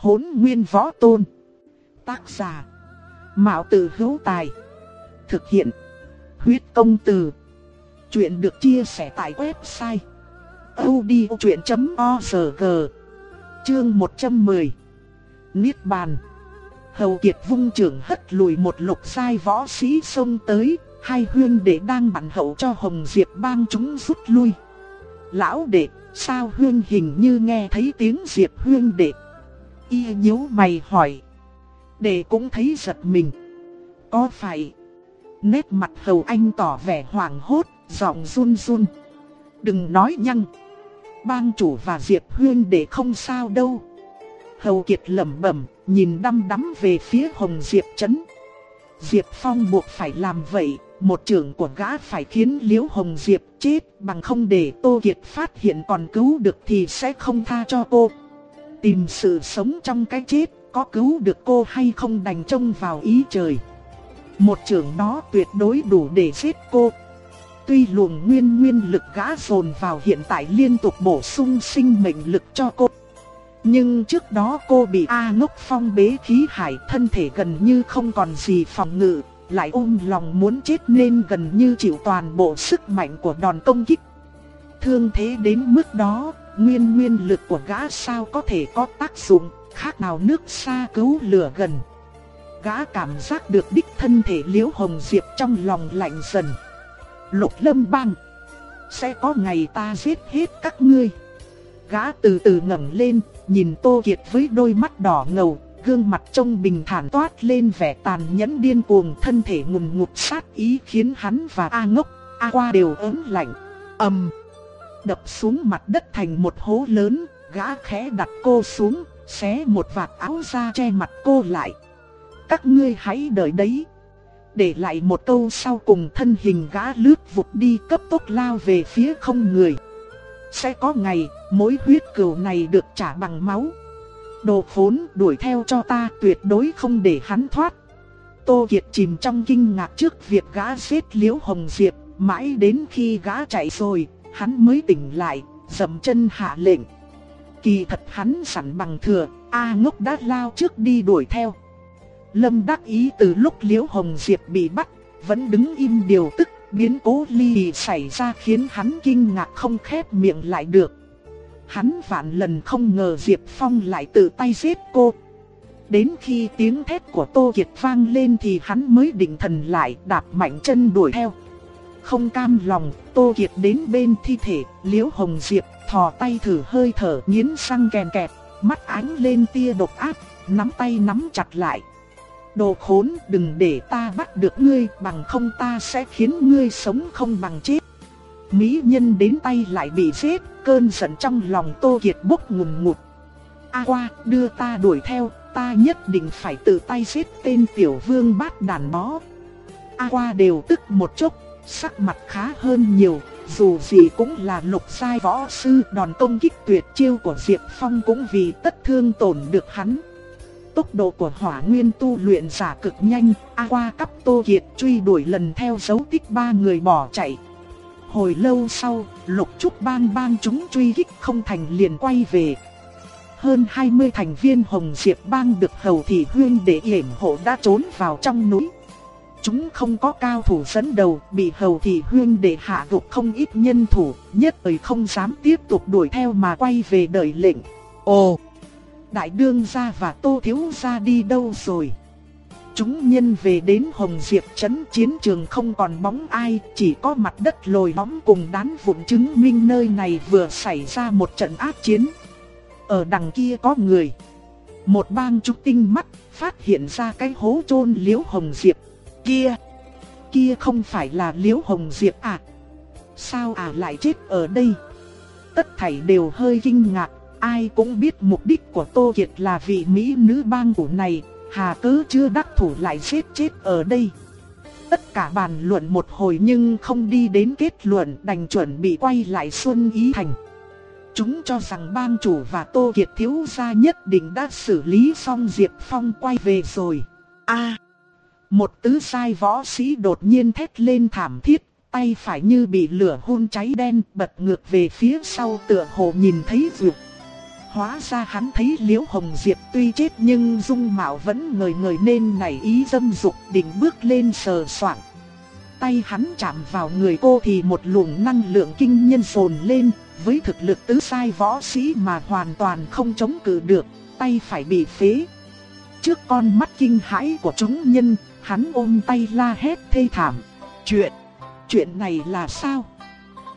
Hốn nguyên võ tôn. Tác giả. Mạo tử hữu tài. Thực hiện. Huyết công từ. Chuyện được chia sẻ tại website. odchuyện.org Chương 110 Niết bàn Hầu Kiệt vung trưởng hất lùi một lục sai võ sĩ xông tới, hai huyên đệ đang bắn hậu cho Hồng Diệp bang chúng rút lui. Lão đệ, sao huyên hình như nghe thấy tiếng Diệp huyên đệ? Y nhíu mày hỏi. Đệ cũng thấy giật mình. Có phải? Nét mặt hầu anh tỏ vẻ hoảng hốt, giọng run run. Đừng nói nhăng. Bang chủ và Diệp huyên để không sao đâu. Hầu Kiệt lẩm bẩm, nhìn đăm đắm về phía Hồng Diệp Trấn. Diệp Phong buộc phải làm vậy, một trưởng của gã phải khiến Liễu Hồng Diệp chết bằng không để Tô Kiệt phát hiện còn cứu được thì sẽ không tha cho cô. Tìm sự sống trong cái chết, có cứu được cô hay không đành trông vào ý trời. Một trường đó tuyệt đối đủ để giết cô. Tuy luồng nguyên nguyên lực gã dồn vào hiện tại liên tục bổ sung sinh mệnh lực cho cô. Nhưng trước đó cô bị A ngốc phong bế khí hải thân thể gần như không còn gì phòng ngự, lại ôm lòng muốn chết nên gần như chịu toàn bộ sức mạnh của đòn công kích. Thương thế đến mức đó, nguyên nguyên lực của gã sao có thể có tác dụng, khác nào nước xa cứu lửa gần. Gã cảm giác được đích thân thể liễu hồng diệp trong lòng lạnh dần. Lục lâm băng, sẽ có ngày ta giết hết các ngươi. Gã từ từ ngẩng lên, nhìn Tô Kiệt với đôi mắt đỏ ngầu, gương mặt trông bình thản toát lên vẻ tàn nhẫn điên cuồng, thân thể ngùn ngụt sát ý khiến hắn và A Ngốc, A Qua đều ớn lạnh. Ầm đập xuống mặt đất thành một hố lớn, gã khẽ đặt cô xuống, xé một vạt áo ra che mặt cô lại. Các ngươi hãy đợi đấy. Để lại một câu sau cùng thân hình gã lướt vụt đi cấp tốc lao về phía không người. Sẽ có ngày, mối huyết cừu này được trả bằng máu. Đồ khốn đuổi theo cho ta tuyệt đối không để hắn thoát. Tô Kiệt chìm trong kinh ngạc trước việc gã giết Liễu Hồng Diệp, mãi đến khi gã chạy rồi, hắn mới tỉnh lại, dầm chân hạ lệnh. Kỳ thật hắn sẵn bằng thừa, A ngốc đã lao trước đi đuổi theo. Lâm đắc ý từ lúc Liễu Hồng Diệp bị bắt, vẫn đứng im điều tức Biến cố ly xảy ra khiến hắn kinh ngạc không khép miệng lại được. Hắn vạn lần không ngờ Diệp Phong lại tự tay giết cô. Đến khi tiếng thét của Tô Kiệt vang lên thì hắn mới định thần lại đạp mạnh chân đuổi theo. Không cam lòng, Tô Kiệt đến bên thi thể, Liễu Hồng Diệp, thò tay thử hơi thở nghiến răng kèn kẹt, mắt ánh lên tia độc ác, nắm tay nắm chặt lại. Đồ khốn đừng để ta bắt được ngươi bằng không ta sẽ khiến ngươi sống không bằng chết. Mỹ nhân đến tay lại bị giết, cơn giận trong lòng Tô Kiệt bốc ngùn ngụt. A qua, đưa ta đuổi theo, ta nhất định phải tự tay giết tên tiểu vương bát đàn bó. A qua đều tức một chút, sắc mặt khá hơn nhiều, dù gì cũng là lục sai võ sư đòn công kích tuyệt chiêu của Diệp Phong cũng vì tất thương tổn được hắn. Tốc độ của hỏa nguyên tu luyện giả cực nhanh, A qua cấp Tô Kiệt truy đuổi lần theo dấu tích ba người bỏ chạy. Hồi lâu sau, lục trúc bang bang chúng truy kích không thành liền quay về. Hơn 20 thành viên Hồng Diệp bang được hầu thị huyên để yểm hộ đã trốn vào trong núi. Chúng không có cao thủ dẫn đầu, bị hầu thị huyên để hạ gục không ít nhân thủ, nhất thời không dám tiếp tục đuổi theo mà quay về đợi lệnh. Ồ! Đại đương gia và tô thiếu gia đi đâu rồi? Chúng nhân về đến Hồng Diệp trấn chiến trường không còn bóng ai, chỉ có mặt đất lồi lõm cùng đán vụn chứng minh nơi này vừa xảy ra một trận ác chiến. Ở đằng kia có người. Một bang trúc tinh mắt, phát hiện ra cái hố chôn liễu Hồng Diệp. Kia! Kia không phải là liễu Hồng Diệp à? Sao à lại chết ở đây? Tất thảy đều hơi kinh ngạc, Ai cũng biết mục đích của Tô Kiệt là vị Mỹ nữ bang của này, hà cớ chưa đắc thủ lại giết chết ở đây. Tất cả bàn luận một hồi nhưng không đi đến kết luận đành chuẩn bị quay lại Xuân Ý Thành. Chúng cho rằng bang chủ và Tô Kiệt thiếu gia nhất định đã xử lý xong Diệp Phong quay về rồi. A, một tứ sai võ sĩ đột nhiên thét lên thảm thiết, tay phải như bị lửa hun cháy đen bật ngược về phía sau tựa hồ nhìn thấy vượt. Hóa ra hắn thấy Liễu Hồng Diệp tuy chết nhưng dung mạo vẫn ngời ngời nên nảy ý dâm dục định bước lên sờ soạng. Tay hắn chạm vào người cô thì một luồng năng lượng kinh nhân sồn lên, với thực lực tứ sai võ sĩ mà hoàn toàn không chống cự được, tay phải bị phế. Trước con mắt kinh hãi của chúng nhân, hắn ôm tay la hét thê thảm. Chuyện, chuyện này là sao?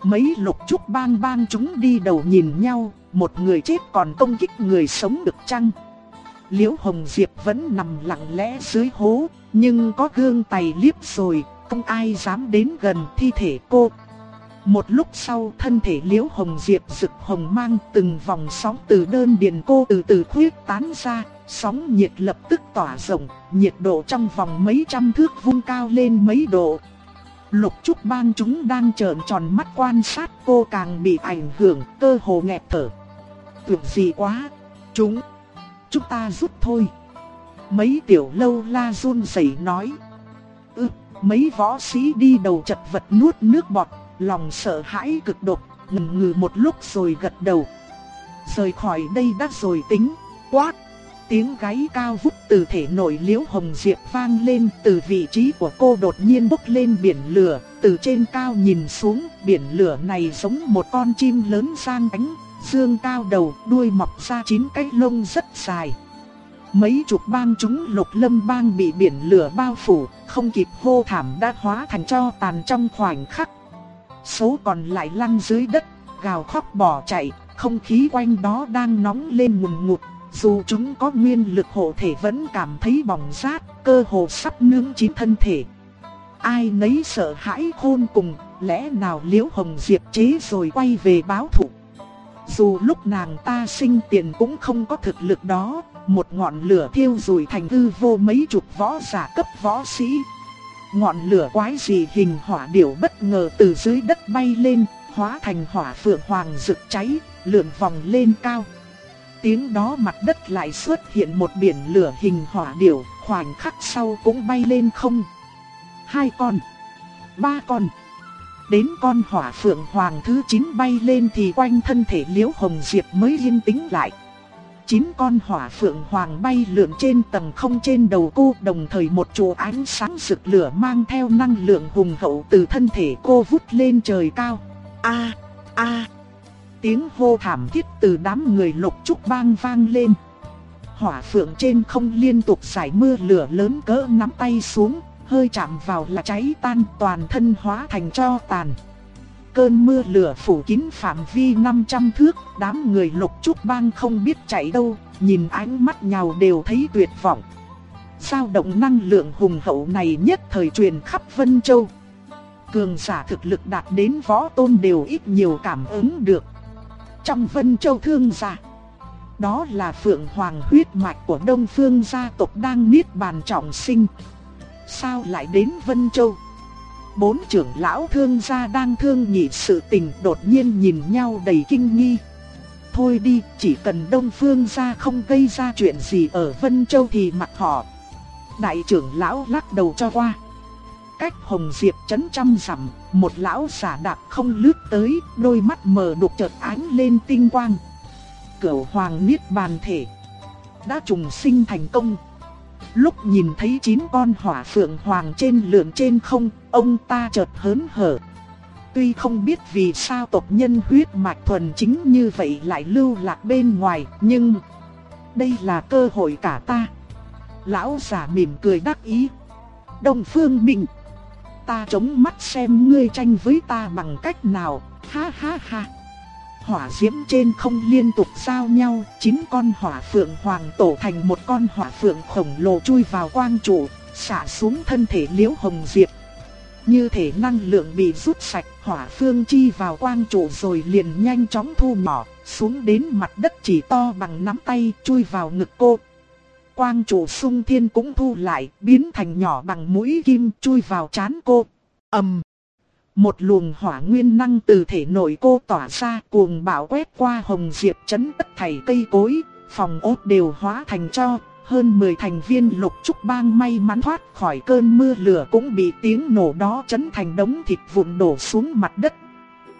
Mấy lục trúc bang bang chúng đi đầu nhìn nhau, một người chết còn công kích người sống được chăng? Liễu Hồng Diệp vẫn nằm lặng lẽ dưới hố, nhưng có gương tay liếp rồi, không ai dám đến gần thi thể cô. Một lúc sau thân thể Liễu Hồng Diệp rực hồng mang từng vòng sóng từ đơn điền cô từ từ khuyết tán ra, sóng nhiệt lập tức tỏa rộng, nhiệt độ trong vòng mấy trăm thước vung cao lên mấy độ. Lục trúc bang chúng đang trợn tròn mắt quan sát cô càng bị ảnh hưởng, cơ hồ nghẹt thở. Tuyệt gì quá, chúng, chúng ta rút thôi. Mấy tiểu lâu la run rẩy nói. Ừ, mấy võ sĩ đi đầu chật vật nuốt nước bọt, lòng sợ hãi cực độc, ngừng ngừ một lúc rồi gật đầu. Rời khỏi đây đã rồi tính, quát. Tiếng gáy cao vút từ thể nội liễu hồng diệp vang lên từ vị trí của cô đột nhiên bốc lên biển lửa, từ trên cao nhìn xuống biển lửa này giống một con chim lớn sang cánh, dương cao đầu đuôi mọc ra chín cái lông rất dài. Mấy chục bang chúng lục lâm bang bị biển lửa bao phủ, không kịp hô thảm đã hóa thành cho tàn trong khoảnh khắc. Số còn lại lăn dưới đất, gào khóc bỏ chạy, không khí quanh đó đang nóng lên ngùn ngụt. Dù chúng có nguyên lực hộ thể vẫn cảm thấy bỏng rát, cơ hồ sắp nướng chín thân thể. Ai nấy sợ hãi khôn cùng, lẽ nào liễu hồng diệp chế rồi quay về báo thủ. Dù lúc nàng ta sinh tiền cũng không có thực lực đó, một ngọn lửa thiêu rùi thành hư vô mấy chục võ giả cấp võ sĩ. Ngọn lửa quái dị hình hỏa điểu bất ngờ từ dưới đất bay lên, hóa thành hỏa phượng hoàng rực cháy, lượn vòng lên cao. Tiếng đó mặt đất lại xuất hiện một biển lửa hình hỏa điểu, khoảnh khắc sau cũng bay lên không. Hai con, ba con. Đến con hỏa phượng hoàng thứ 9 bay lên thì quanh thân thể liễu hồng diệp mới yên tĩnh lại. Chín con hỏa phượng hoàng bay lượn trên tầng không trên đầu cô đồng thời một chùa ánh sáng rực lửa mang theo năng lượng hùng hậu từ thân thể cô vút lên trời cao. A a Tiếng hô thảm thiết từ đám người lục trúc bang vang lên. Hỏa phượng trên không liên tục giải mưa lửa lớn cỡ nắm tay xuống, hơi chạm vào là cháy tan toàn thân hóa thành cho tàn. Cơn mưa lửa phủ kín phạm vi 500 thước, đám người lục trúc bang không biết chạy đâu, nhìn ánh mắt nhào đều thấy tuyệt vọng. Sao động năng lượng hùng hậu này nhất thời truyền khắp Vân Châu. Cường giả thực lực đạt đến võ tôn đều ít nhiều cảm ứng được. Trong Vân Châu thương giả, đó là Phượng Hoàng huyết mạch của Đông Phương gia tộc đang niết bàn trọng sinh. Sao lại đến Vân Châu? Bốn trưởng lão thương gia đang thương nhị sự tình đột nhiên nhìn nhau đầy kinh nghi. Thôi đi, chỉ cần Đông Phương gia không gây ra chuyện gì ở Vân Châu thì mặc họ. Đại trưởng lão lắc đầu cho qua. Cách Hồng Diệp chấn trăm rằm, một lão giả đạp không lướt tới, đôi mắt mờ đục chợt ánh lên tinh quang. Cửu Hoàng Niết Bàn Thể đã trùng sinh thành công. Lúc nhìn thấy chín con hỏa phượng hoàng trên lượn trên không, ông ta chợt hớn hở. Tuy không biết vì sao tộc nhân huyết mạch thuần chính như vậy lại lưu lạc bên ngoài, nhưng đây là cơ hội cả ta. Lão giả mỉm cười đắc ý. Đông Phương Minh, ta chống mắt xem ngươi tranh với ta bằng cách nào, ha ha ha hỏa diễm trên không liên tục giao nhau, chín con hỏa phượng hoàng tổ thành một con hỏa phượng khổng lồ chui vào quang trụ, xả xuống thân thể liễu hồng diệp. Như thể năng lượng bị rút sạch, hỏa phương chi vào quang trụ rồi liền nhanh chóng thu nhỏ, xuống đến mặt đất chỉ to bằng nắm tay, chui vào ngực cô. Quang trụ sung thiên cũng thu lại, biến thành nhỏ bằng mũi kim, chui vào chán cô. ầm một luồng hỏa nguyên năng từ thể nội cô tỏa ra cuồng bạo quét qua hồng diệp chấn tất thảy cây cối, phòng ốt đều hóa thành cho. Hơn 10 thành viên lục trúc bang may mắn thoát khỏi cơn mưa lửa cũng bị tiếng nổ đó chấn thành đống thịt vụn đổ xuống mặt đất.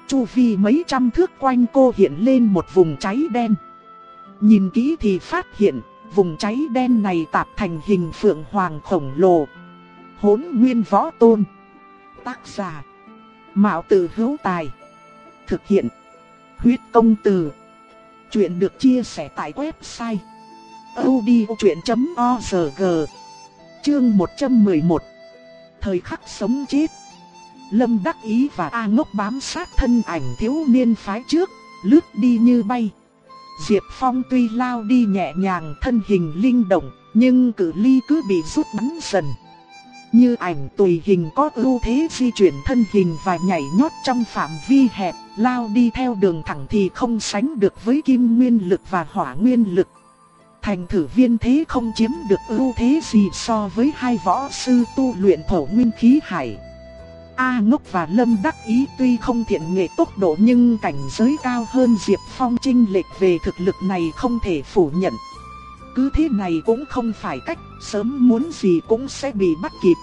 Chu vi mấy trăm thước quanh cô hiện lên một vùng cháy đen. Nhìn kỹ thì phát hiện, vùng cháy đen này tạp thành hình phượng hoàng khổng lồ. Hốn nguyên võ tôn. Tác giả. Mạo tử hữu tài. Thực hiện. Huyết công từ. Chuyện được chia sẻ tại website. odchuyện.org Chương 111 Thời khắc sống chết Lâm đắc ý và A ngốc bám sát thân ảnh thiếu niên phái trước, lướt đi như bay. Diệp Phong tuy lao đi nhẹ nhàng thân hình linh động, nhưng cự ly cứ bị rút bắn dần. Như ảnh tùy hình có ưu thế di chuyển thân hình và nhảy nhót trong phạm vi hẹp, lao đi theo đường thẳng thì không sánh được với kim nguyên lực và hỏa nguyên lực. Thành thử viên thế không chiếm được ưu thế gì so với hai võ sư tu luyện thổ nguyên khí hải. A ngốc và Lâm đắc ý tuy không thiện nghệ tốc độ nhưng cảnh giới cao hơn Diệp Phong trinh lệch về thực lực này không thể phủ nhận. Cứ thế này cũng không phải cách, sớm muốn gì cũng sẽ bị bắt kịp.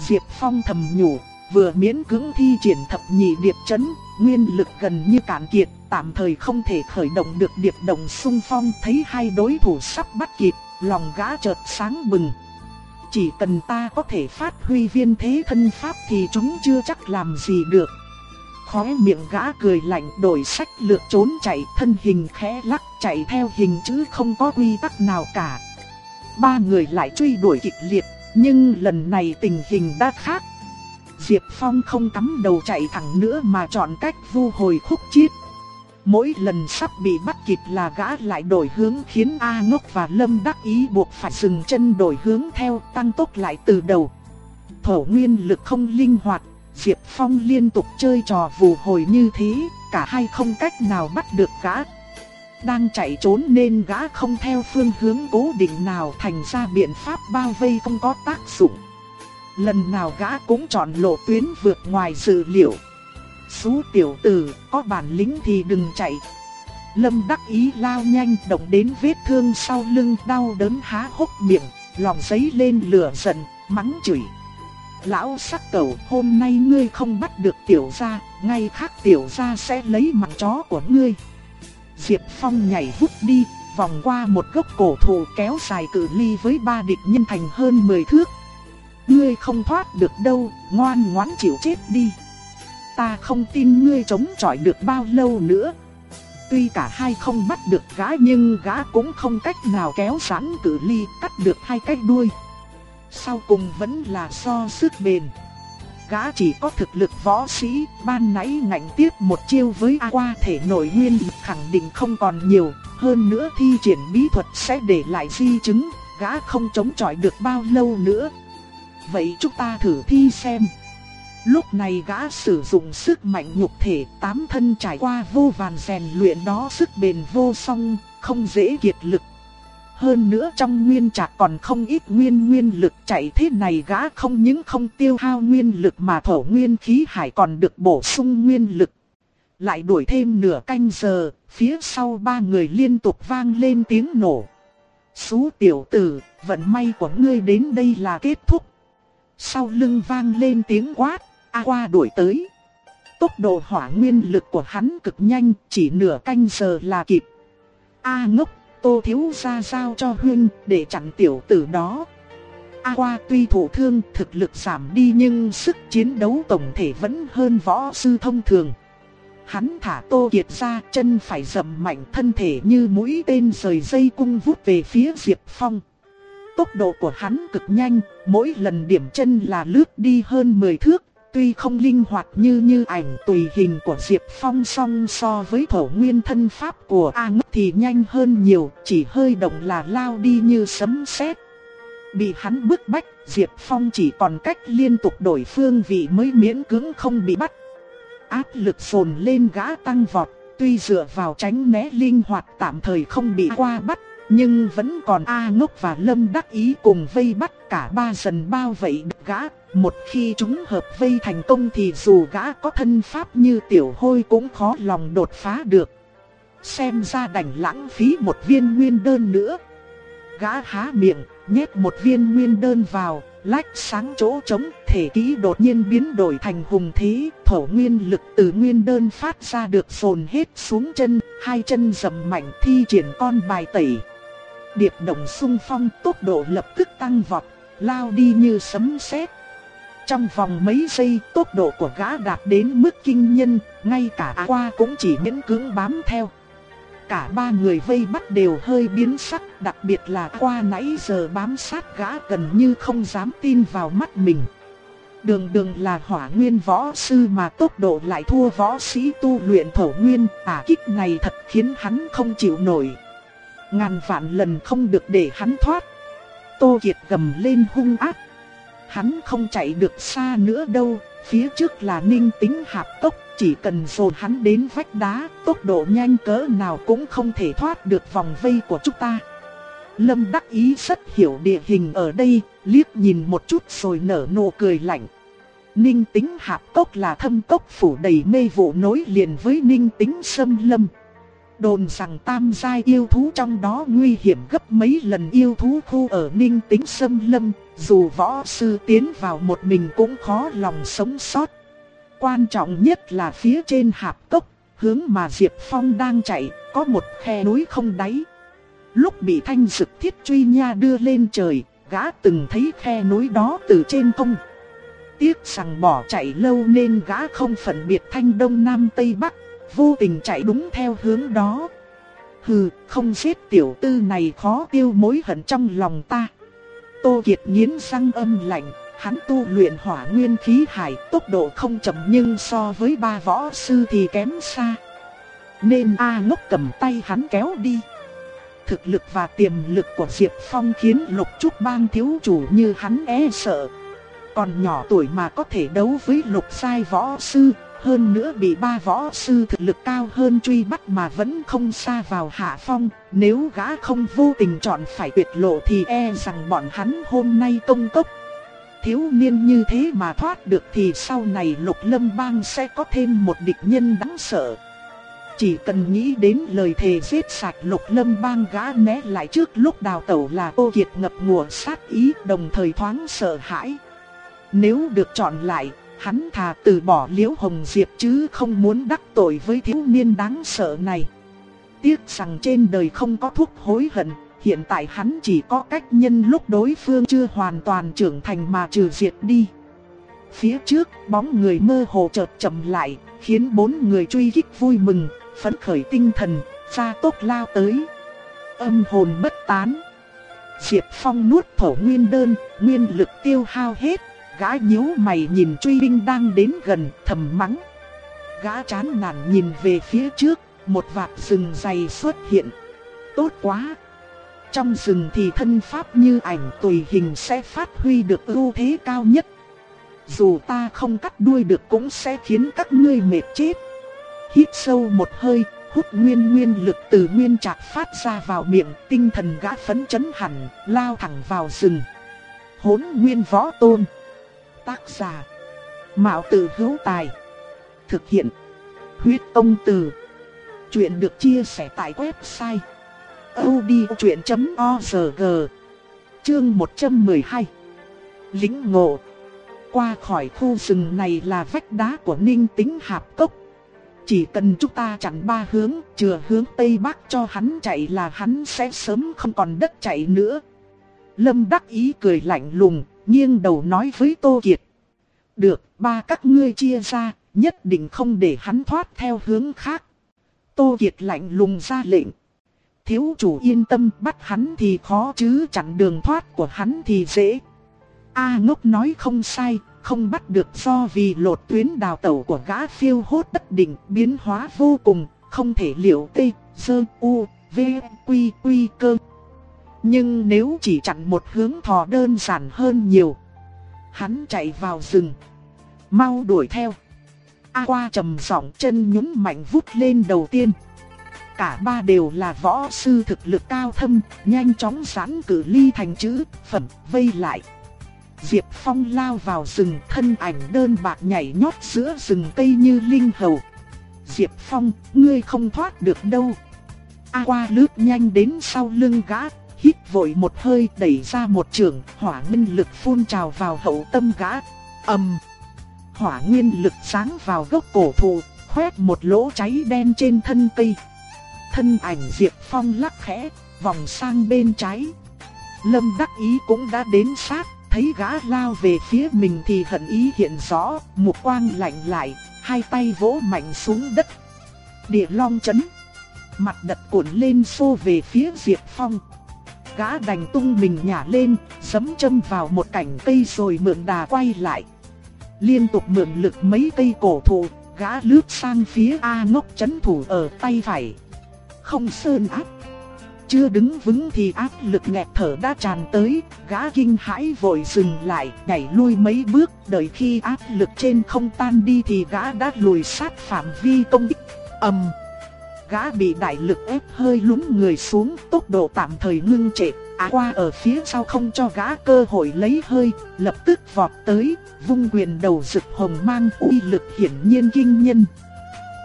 Diệp Phong thầm nhủ, vừa miễn cưỡng thi triển thập nhị điệp chấn, nguyên lực gần như cạn kiệt, tạm thời không thể khởi động được điệp động xung phong, thấy hai đối thủ sắp bắt kịp, lòng gã chợt sáng bừng. Chỉ cần ta có thể phát huy viên thế thân pháp thì chúng chưa chắc làm gì được. Khóe miệng gã cười lạnh đổi sách lược trốn chạy thân hình khẽ lắc chạy theo hình chữ không có quy tắc nào cả. Ba người lại truy đuổi kịch liệt, nhưng lần này tình hình đã khác. Diệp Phong không cắm đầu chạy thẳng nữa mà chọn cách vu hồi khúc chiết. Mỗi lần sắp bị bắt kịp là gã lại đổi hướng khiến A ngốc và Lâm đắc ý buộc phải dừng chân đổi hướng theo tăng tốc lại từ đầu. Thổ nguyên lực không linh hoạt, Diệp Phong liên tục chơi trò vù hồi như thế, cả hai không cách nào bắt được gã. Đang chạy trốn nên gã không theo phương hướng cố định nào thành ra biện pháp bao vây không có tác dụng. Lần nào gã cũng chọn lộ tuyến vượt ngoài dự liệu. Xú tiểu tử, có bản lĩnh thì đừng chạy. Lâm đắc ý lao nhanh động đến vết thương sau lưng đau đớn há hốc miệng, lòng giấy lên lửa giận, mắng chửi. Lão sắc cầu hôm nay ngươi không bắt được tiểu gia, ngay khác tiểu gia sẽ lấy mạng chó của ngươi. Diệp Phong nhảy vút đi, vòng qua một gốc cổ thụ kéo dài cự ly với ba địch nhân thành hơn 10 thước. Ngươi không thoát được đâu, ngoan ngoãn chịu chết đi ta không tin ngươi chống chọi được bao lâu nữa. Tuy cả hai không bắt được gã nhưng gã cũng không cách nào kéo giãn cử ly cắt được hai cái đuôi. Sau cùng vẫn là so sức bền. Gã chỉ có thực lực võ sĩ, ban nãy ngạnh tiếp một chiêu với A qua thể nội nguyên khẳng định không còn nhiều, hơn nữa thi triển bí thuật sẽ để lại di chứng, gã không chống chọi được bao lâu nữa. Vậy chúng ta thử thi xem. Lúc này gã sử dụng sức mạnh nhục thể tám thân trải qua vô vàn rèn luyện đó sức bền vô song, không dễ kiệt lực. Hơn nữa trong nguyên trạc còn không ít nguyên nguyên lực chạy thế này gã không những không tiêu hao nguyên lực mà thổ nguyên khí hải còn được bổ sung nguyên lực. Lại đuổi thêm nửa canh giờ, phía sau ba người liên tục vang lên tiếng nổ. Xú tiểu tử, vận may của ngươi đến đây là kết thúc. Sau lưng vang lên tiếng quát, A qua đuổi tới. Tốc độ hỏa nguyên lực của hắn cực nhanh, chỉ nửa canh giờ là kịp. A ngốc, tô thiếu ra giao cho huyên để chặn tiểu tử đó. A qua tuy thủ thương, thực lực giảm đi nhưng sức chiến đấu tổng thể vẫn hơn võ sư thông thường. Hắn thả tô kiệt ra chân phải dầm mạnh thân thể như mũi tên rời dây cung vút về phía Diệp Phong. Tốc độ của hắn cực nhanh, mỗi lần điểm chân là lướt đi hơn 10 thước, tuy không linh hoạt như như ảnh tùy hình của Diệp Phong song so với thổ nguyên thân pháp của A ngất thì nhanh hơn nhiều, chỉ hơi động là lao đi như sấm sét. Bị hắn bức bách, Diệp Phong chỉ còn cách liên tục đổi phương vị mới miễn cưỡng không bị bắt. Áp lực phồn lên gã tăng vọt, tuy dựa vào tránh né linh hoạt tạm thời không bị qua bắt, nhưng vẫn còn A ngốc và Lâm đắc ý cùng vây bắt cả ba dần bao vây được gã. Một khi chúng hợp vây thành công thì dù gã có thân pháp như tiểu hôi cũng khó lòng đột phá được. Xem ra đành lãng phí một viên nguyên đơn nữa. Gã há miệng, nhét một viên nguyên đơn vào, lách sáng chỗ trống, thể ký đột nhiên biến đổi thành hùng thí thổ nguyên lực từ nguyên đơn phát ra được sồn hết xuống chân, hai chân dầm mạnh thi triển con bài tẩy. Điệp động xung phong tốc độ lập tức tăng vọt, lao đi như sấm sét. Trong vòng mấy giây tốc độ của gã đạt đến mức kinh nhân, ngay cả qua cũng chỉ miễn cưỡng bám theo. Cả ba người vây bắt đều hơi biến sắc, đặc biệt là qua nãy giờ bám sát gã gần như không dám tin vào mắt mình. Đường đường là hỏa nguyên võ sư mà tốc độ lại thua võ sĩ tu luyện thổ nguyên, à kích này thật khiến hắn không chịu nổi. Ngàn vạn lần không được để hắn thoát. Tô Kiệt gầm lên hung ác. Hắn không chạy được xa nữa đâu, phía trước là ninh tính hạp tốc chỉ cần dồn hắn đến vách đá, tốc độ nhanh cỡ nào cũng không thể thoát được vòng vây của chúng ta. Lâm đắc ý rất hiểu địa hình ở đây, liếc nhìn một chút rồi nở nụ cười lạnh. Ninh tính hạp cốc là thâm cốc phủ đầy mê vụ nối liền với ninh tính sâm lâm. Đồn rằng tam giai yêu thú trong đó nguy hiểm gấp mấy lần yêu thú khu ở ninh tính sâm lâm, dù võ sư tiến vào một mình cũng khó lòng sống sót. Quan trọng nhất là phía trên hạp cốc, hướng mà Diệp Phong đang chạy, có một khe núi không đáy. Lúc bị thanh sực thiết truy nha đưa lên trời, gã từng thấy khe núi đó từ trên không. Tiếc rằng bỏ chạy lâu nên gã không phân biệt thanh đông nam tây bắc, vô tình chạy đúng theo hướng đó. Hừ, không giết tiểu tư này khó tiêu mối hận trong lòng ta. Tô Kiệt nghiến răng âm lạnh, Hắn tu luyện hỏa nguyên khí hải tốc độ không chậm nhưng so với ba võ sư thì kém xa. Nên A ngốc cầm tay hắn kéo đi. Thực lực và tiềm lực của Diệp Phong khiến lục trúc bang thiếu chủ như hắn e sợ. Còn nhỏ tuổi mà có thể đấu với lục sai võ sư, hơn nữa bị ba võ sư thực lực cao hơn truy bắt mà vẫn không xa vào hạ phong. Nếu gã không vô tình chọn phải tuyệt lộ thì e rằng bọn hắn hôm nay công cốc thiếu niên như thế mà thoát được thì sau này lục lâm bang sẽ có thêm một địch nhân đáng sợ. Chỉ cần nghĩ đến lời thề giết sạch lục lâm bang gã né lại trước lúc đào tẩu là ô kiệt ngập ngùa sát ý đồng thời thoáng sợ hãi. Nếu được chọn lại, hắn thà từ bỏ liễu hồng diệp chứ không muốn đắc tội với thiếu niên đáng sợ này. Tiếc rằng trên đời không có thuốc hối hận, hiện tại hắn chỉ có cách nhân lúc đối phương chưa hoàn toàn trưởng thành mà trừ diệt đi. Phía trước, bóng người mơ hồ chợt chậm lại, khiến bốn người truy kích vui mừng, phấn khởi tinh thần, ra tốc lao tới. Âm hồn bất tán. Diệp Phong nuốt thổ nguyên đơn, nguyên lực tiêu hao hết, gã nhíu mày nhìn truy binh đang đến gần, thầm mắng. Gã chán nản nhìn về phía trước, một vạt rừng dày xuất hiện. Tốt quá! Trong rừng thì thân pháp như ảnh tùy hình sẽ phát huy được ưu thế cao nhất. Dù ta không cắt đuôi được cũng sẽ khiến các ngươi mệt chết. Hít sâu một hơi, hút nguyên nguyên lực từ nguyên trạc phát ra vào miệng, tinh thần gã phấn chấn hẳn, lao thẳng vào rừng. Hốn nguyên võ tôn. Tác giả. Mạo tử hữu tài. Thực hiện. Huyết công từ. Chuyện được chia sẻ tại website odchuyện.org Chương 112 Lính ngộ Qua khỏi khu rừng này là vách đá của ninh tính hạp cốc Chỉ cần chúng ta chặn ba hướng, chừa hướng Tây Bắc cho hắn chạy là hắn sẽ sớm không còn đất chạy nữa Lâm đắc ý cười lạnh lùng, nghiêng đầu nói với Tô Kiệt Được, ba các ngươi chia ra, nhất định không để hắn thoát theo hướng khác Tô Kiệt lạnh lùng ra lệnh thiếu chủ yên tâm bắt hắn thì khó chứ chặn đường thoát của hắn thì dễ. A ngốc nói không sai, không bắt được do vì lột tuyến đào tẩu của gã phiêu hốt đất định biến hóa vô cùng, không thể liệu tê, dơ u, v, quy, quy cơ. Nhưng nếu chỉ chặn một hướng thò đơn giản hơn nhiều, hắn chạy vào rừng, mau đuổi theo. A qua trầm giọng chân nhún mạnh vút lên đầu tiên. Cả ba đều là võ sư thực lực cao thâm, nhanh chóng giãn cử ly thành chữ, phẩm, vây lại. Diệp Phong lao vào rừng thân ảnh đơn bạc nhảy nhót giữa rừng cây như linh hầu. Diệp Phong, ngươi không thoát được đâu. A qua lướt nhanh đến sau lưng gã, hít vội một hơi đẩy ra một trường, hỏa nguyên lực phun trào vào hậu tâm gã. ầm, hỏa nguyên lực sáng vào gốc cổ thụ, khoét một lỗ cháy đen trên thân cây. Thân ảnh Diệp Phong lắc khẽ, vòng sang bên trái. Lâm Đắc Ý cũng đã đến sát, thấy gã lao về phía mình thì hận ý hiện rõ, một quang lạnh lại, hai tay vỗ mạnh xuống đất. Địa long chấn, mặt đất cuộn lên xô về phía Diệp Phong. Gã đành tung mình nhả lên, sấm châm vào một cành cây rồi mượn đà quay lại. Liên tục mượn lực mấy cây cổ thụ, gã lướt sang phía A ngốc chấn thủ ở tay phải. Không sơn áp. Chưa đứng vững thì áp lực nghẹt thở đã tràn tới, gã kinh hãi vội dừng lại, nhảy lui mấy bước, đợi khi áp lực trên không tan đi thì gã đã lùi sát phạm vi công kích. ầm, gã bị đại lực ép hơi lún người xuống, tốc độ tạm thời ngưng trệ. Á qua ở phía sau không cho gã cơ hội lấy hơi, lập tức vọt tới, vung quyền đầu rực hồng mang uy lực hiển nhiên kinh nhân.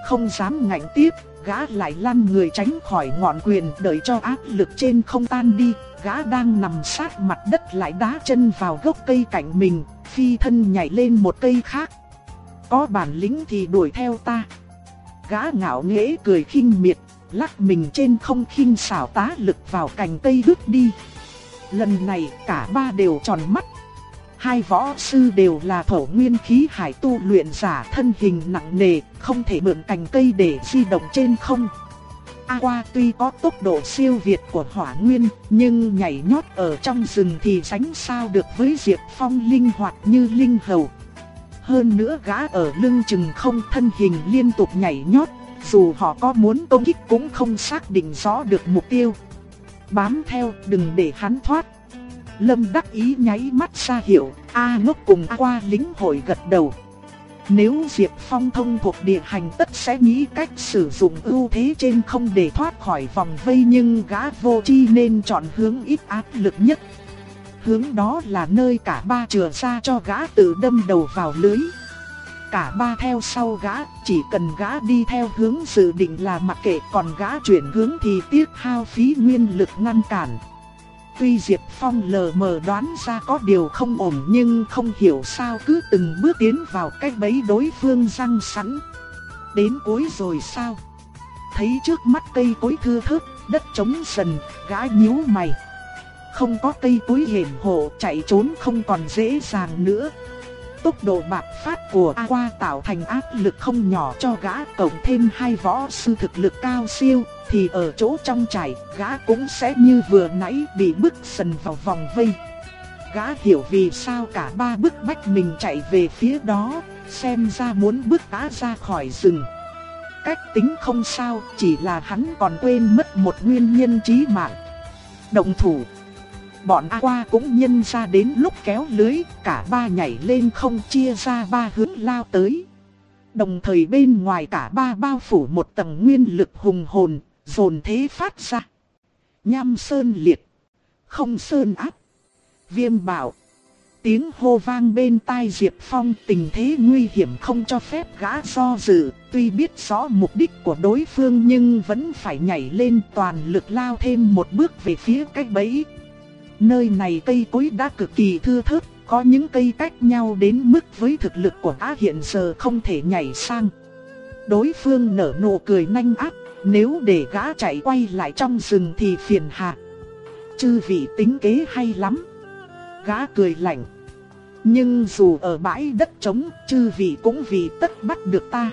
Không dám ngạnh tiếp, gã lại lăn người tránh khỏi ngọn quyền đợi cho áp lực trên không tan đi, gã đang nằm sát mặt đất lại đá chân vào gốc cây cạnh mình, phi thân nhảy lên một cây khác. Có bản lĩnh thì đuổi theo ta. Gã ngạo nghễ cười khinh miệt, lắc mình trên không khinh xảo tá lực vào cành cây đứt đi. Lần này cả ba đều tròn mắt. Hai võ sư đều là thổ nguyên khí hải tu luyện giả thân hình nặng nề, không thể mượn cành cây để di động trên không. A qua tuy có tốc độ siêu việt của hỏa nguyên, nhưng nhảy nhót ở trong rừng thì sánh sao được với Diệp Phong linh hoạt như linh hầu. Hơn nữa gã ở lưng chừng không thân hình liên tục nhảy nhót, dù họ có muốn công kích cũng không xác định rõ được mục tiêu. Bám theo đừng để hắn thoát. Lâm đắc ý nháy mắt ra hiệu, A ngốc cùng A qua lính hội gật đầu. Nếu Diệp Phong thông thuộc địa hành tất sẽ nghĩ cách sử dụng ưu thế trên không để thoát khỏi vòng vây nhưng gã vô chi nên chọn hướng ít áp lực nhất. Hướng đó là nơi cả ba chừa ra cho gã tự đâm đầu vào lưới. Cả ba theo sau gã, chỉ cần gã đi theo hướng dự định là mặc kệ còn gã chuyển hướng thì tiếc hao phí nguyên lực ngăn cản. Tuy Diệp Phong lờ mờ đoán ra có điều không ổn nhưng không hiểu sao cứ từng bước tiến vào cái bẫy đối phương răng sẵn. Đến cuối rồi sao? Thấy trước mắt cây cối thưa thớt, đất trống sần, gã nhíu mày. Không có cây cối hiểm hộ chạy trốn không còn dễ dàng nữa. Tốc độ bạc phát của A qua tạo thành áp lực không nhỏ cho gã cộng thêm hai võ sư thực lực cao siêu, thì ở chỗ trong trải, gã cũng sẽ như vừa nãy bị bức sần vào vòng vây. Gã hiểu vì sao cả ba bức bách mình chạy về phía đó, xem ra muốn bước gã ra khỏi rừng. Cách tính không sao, chỉ là hắn còn quên mất một nguyên nhân chí mạng. Động thủ Bọn A qua cũng nhân ra đến lúc kéo lưới, cả ba nhảy lên không chia ra ba hướng lao tới. Đồng thời bên ngoài cả ba bao phủ một tầng nguyên lực hùng hồn, dồn thế phát ra. Nham sơn liệt, không sơn áp, viêm bảo. Tiếng hô vang bên tai Diệp Phong tình thế nguy hiểm không cho phép gã do dự, tuy biết rõ mục đích của đối phương nhưng vẫn phải nhảy lên toàn lực lao thêm một bước về phía cách bẫy. Nơi này cây cối đã cực kỳ thưa thớt, có những cây cách nhau đến mức với thực lực của á hiện giờ không thể nhảy sang. Đối phương nở nụ cười nhanh áp, nếu để gã chạy quay lại trong rừng thì phiền hà. Chư vị tính kế hay lắm. Gã cười lạnh. Nhưng dù ở bãi đất trống, chư vị cũng vì tất bắt được ta.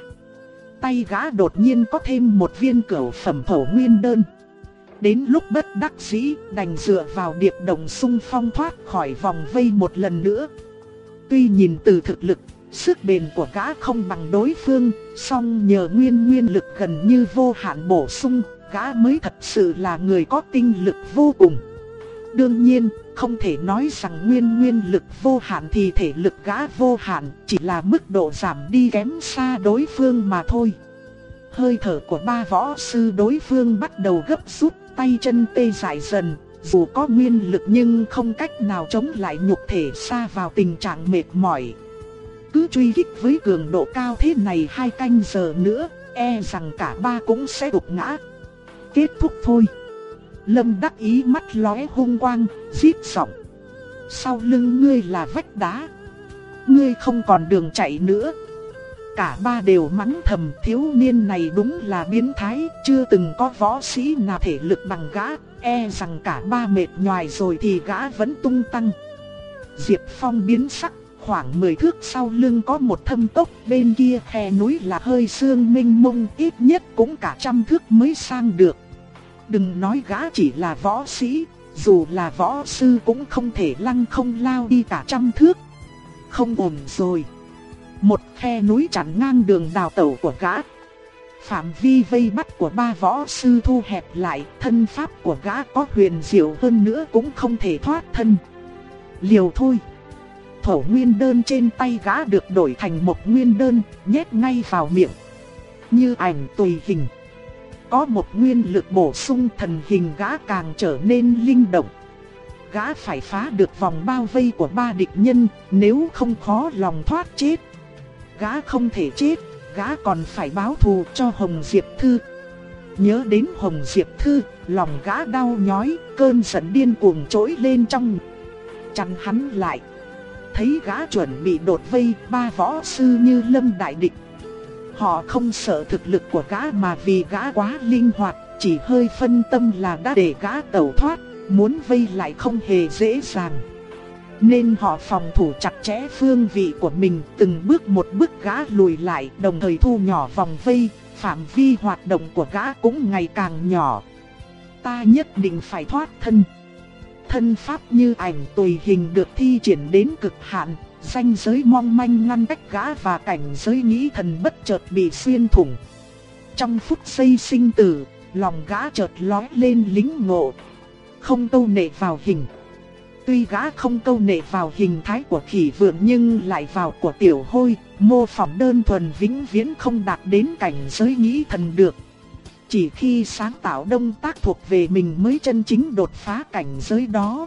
Tay gã đột nhiên có thêm một viên cửu phẩm thổ nguyên đơn. Đến lúc bất đắc dĩ, đành dựa vào điệp đồng sung phong thoát khỏi vòng vây một lần nữa. Tuy nhìn từ thực lực, sức bền của gã không bằng đối phương, song nhờ nguyên nguyên lực gần như vô hạn bổ sung, gã mới thật sự là người có tinh lực vô cùng. Đương nhiên, không thể nói rằng nguyên nguyên lực vô hạn thì thể lực gã vô hạn, chỉ là mức độ giảm đi kém xa đối phương mà thôi. Hơi thở của ba võ sư đối phương bắt đầu gấp rút, tay chân tê dại dần, dù có nguyên lực nhưng không cách nào chống lại nhục thể xa vào tình trạng mệt mỏi. Cứ truy kích với cường độ cao thế này hai canh giờ nữa, e rằng cả ba cũng sẽ đục ngã. Kết thúc thôi. Lâm đắc ý mắt lóe hung quang, giết giọng. Sau lưng ngươi là vách đá. Ngươi không còn đường chạy nữa. Cả ba đều mắng thầm thiếu niên này đúng là biến thái, chưa từng có võ sĩ nào thể lực bằng gã, e rằng cả ba mệt nhoài rồi thì gã vẫn tung tăng. Diệp Phong biến sắc, khoảng 10 thước sau lưng có một thâm tốc, bên kia khe núi là hơi sương minh mông, ít nhất cũng cả trăm thước mới sang được. Đừng nói gã chỉ là võ sĩ, dù là võ sư cũng không thể lăng không lao đi cả trăm thước. Không ổn rồi. Một khe núi chặn ngang đường đào tẩu của gã. Phạm vi vây bắt của ba võ sư thu hẹp lại, thân pháp của gã có huyền diệu hơn nữa cũng không thể thoát thân. Liều thôi. Thổ nguyên đơn trên tay gã được đổi thành một nguyên đơn, nhét ngay vào miệng. Như ảnh tùy hình. Có một nguyên lực bổ sung thần hình gã càng trở nên linh động. Gã phải phá được vòng bao vây của ba địch nhân, nếu không khó lòng thoát chết. Gã không thể chết, gã còn phải báo thù cho Hồng Diệp Thư. Nhớ đến Hồng Diệp Thư, lòng gã đau nhói, cơn giận điên cuồng trỗi lên trong. Chặn hắn lại. Thấy gã chuẩn bị đột vây, ba võ sư như lâm đại địch. Họ không sợ thực lực của gã mà vì gã quá linh hoạt, chỉ hơi phân tâm là đã để gã tẩu thoát, muốn vây lại không hề dễ dàng. Nên họ phòng thủ chặt chẽ phương vị của mình từng bước một bước gã lùi lại đồng thời thu nhỏ vòng vây, phạm vi hoạt động của gã cũng ngày càng nhỏ. Ta nhất định phải thoát thân. Thân pháp như ảnh tùy hình được thi triển đến cực hạn, Danh giới mong manh ngăn cách gã và cảnh giới nghĩ thần bất chợt bị xuyên thủng. Trong phút giây sinh tử, lòng gã chợt lóe lên lính ngộ. Không câu nệ vào hình. Tuy gã không câu nệ vào hình thái của khỉ vượng nhưng lại vào của tiểu hôi, mô phỏng đơn thuần vĩnh viễn không đạt đến cảnh giới nghĩ thần được. Chỉ khi sáng tạo đông tác thuộc về mình mới chân chính đột phá cảnh giới đó.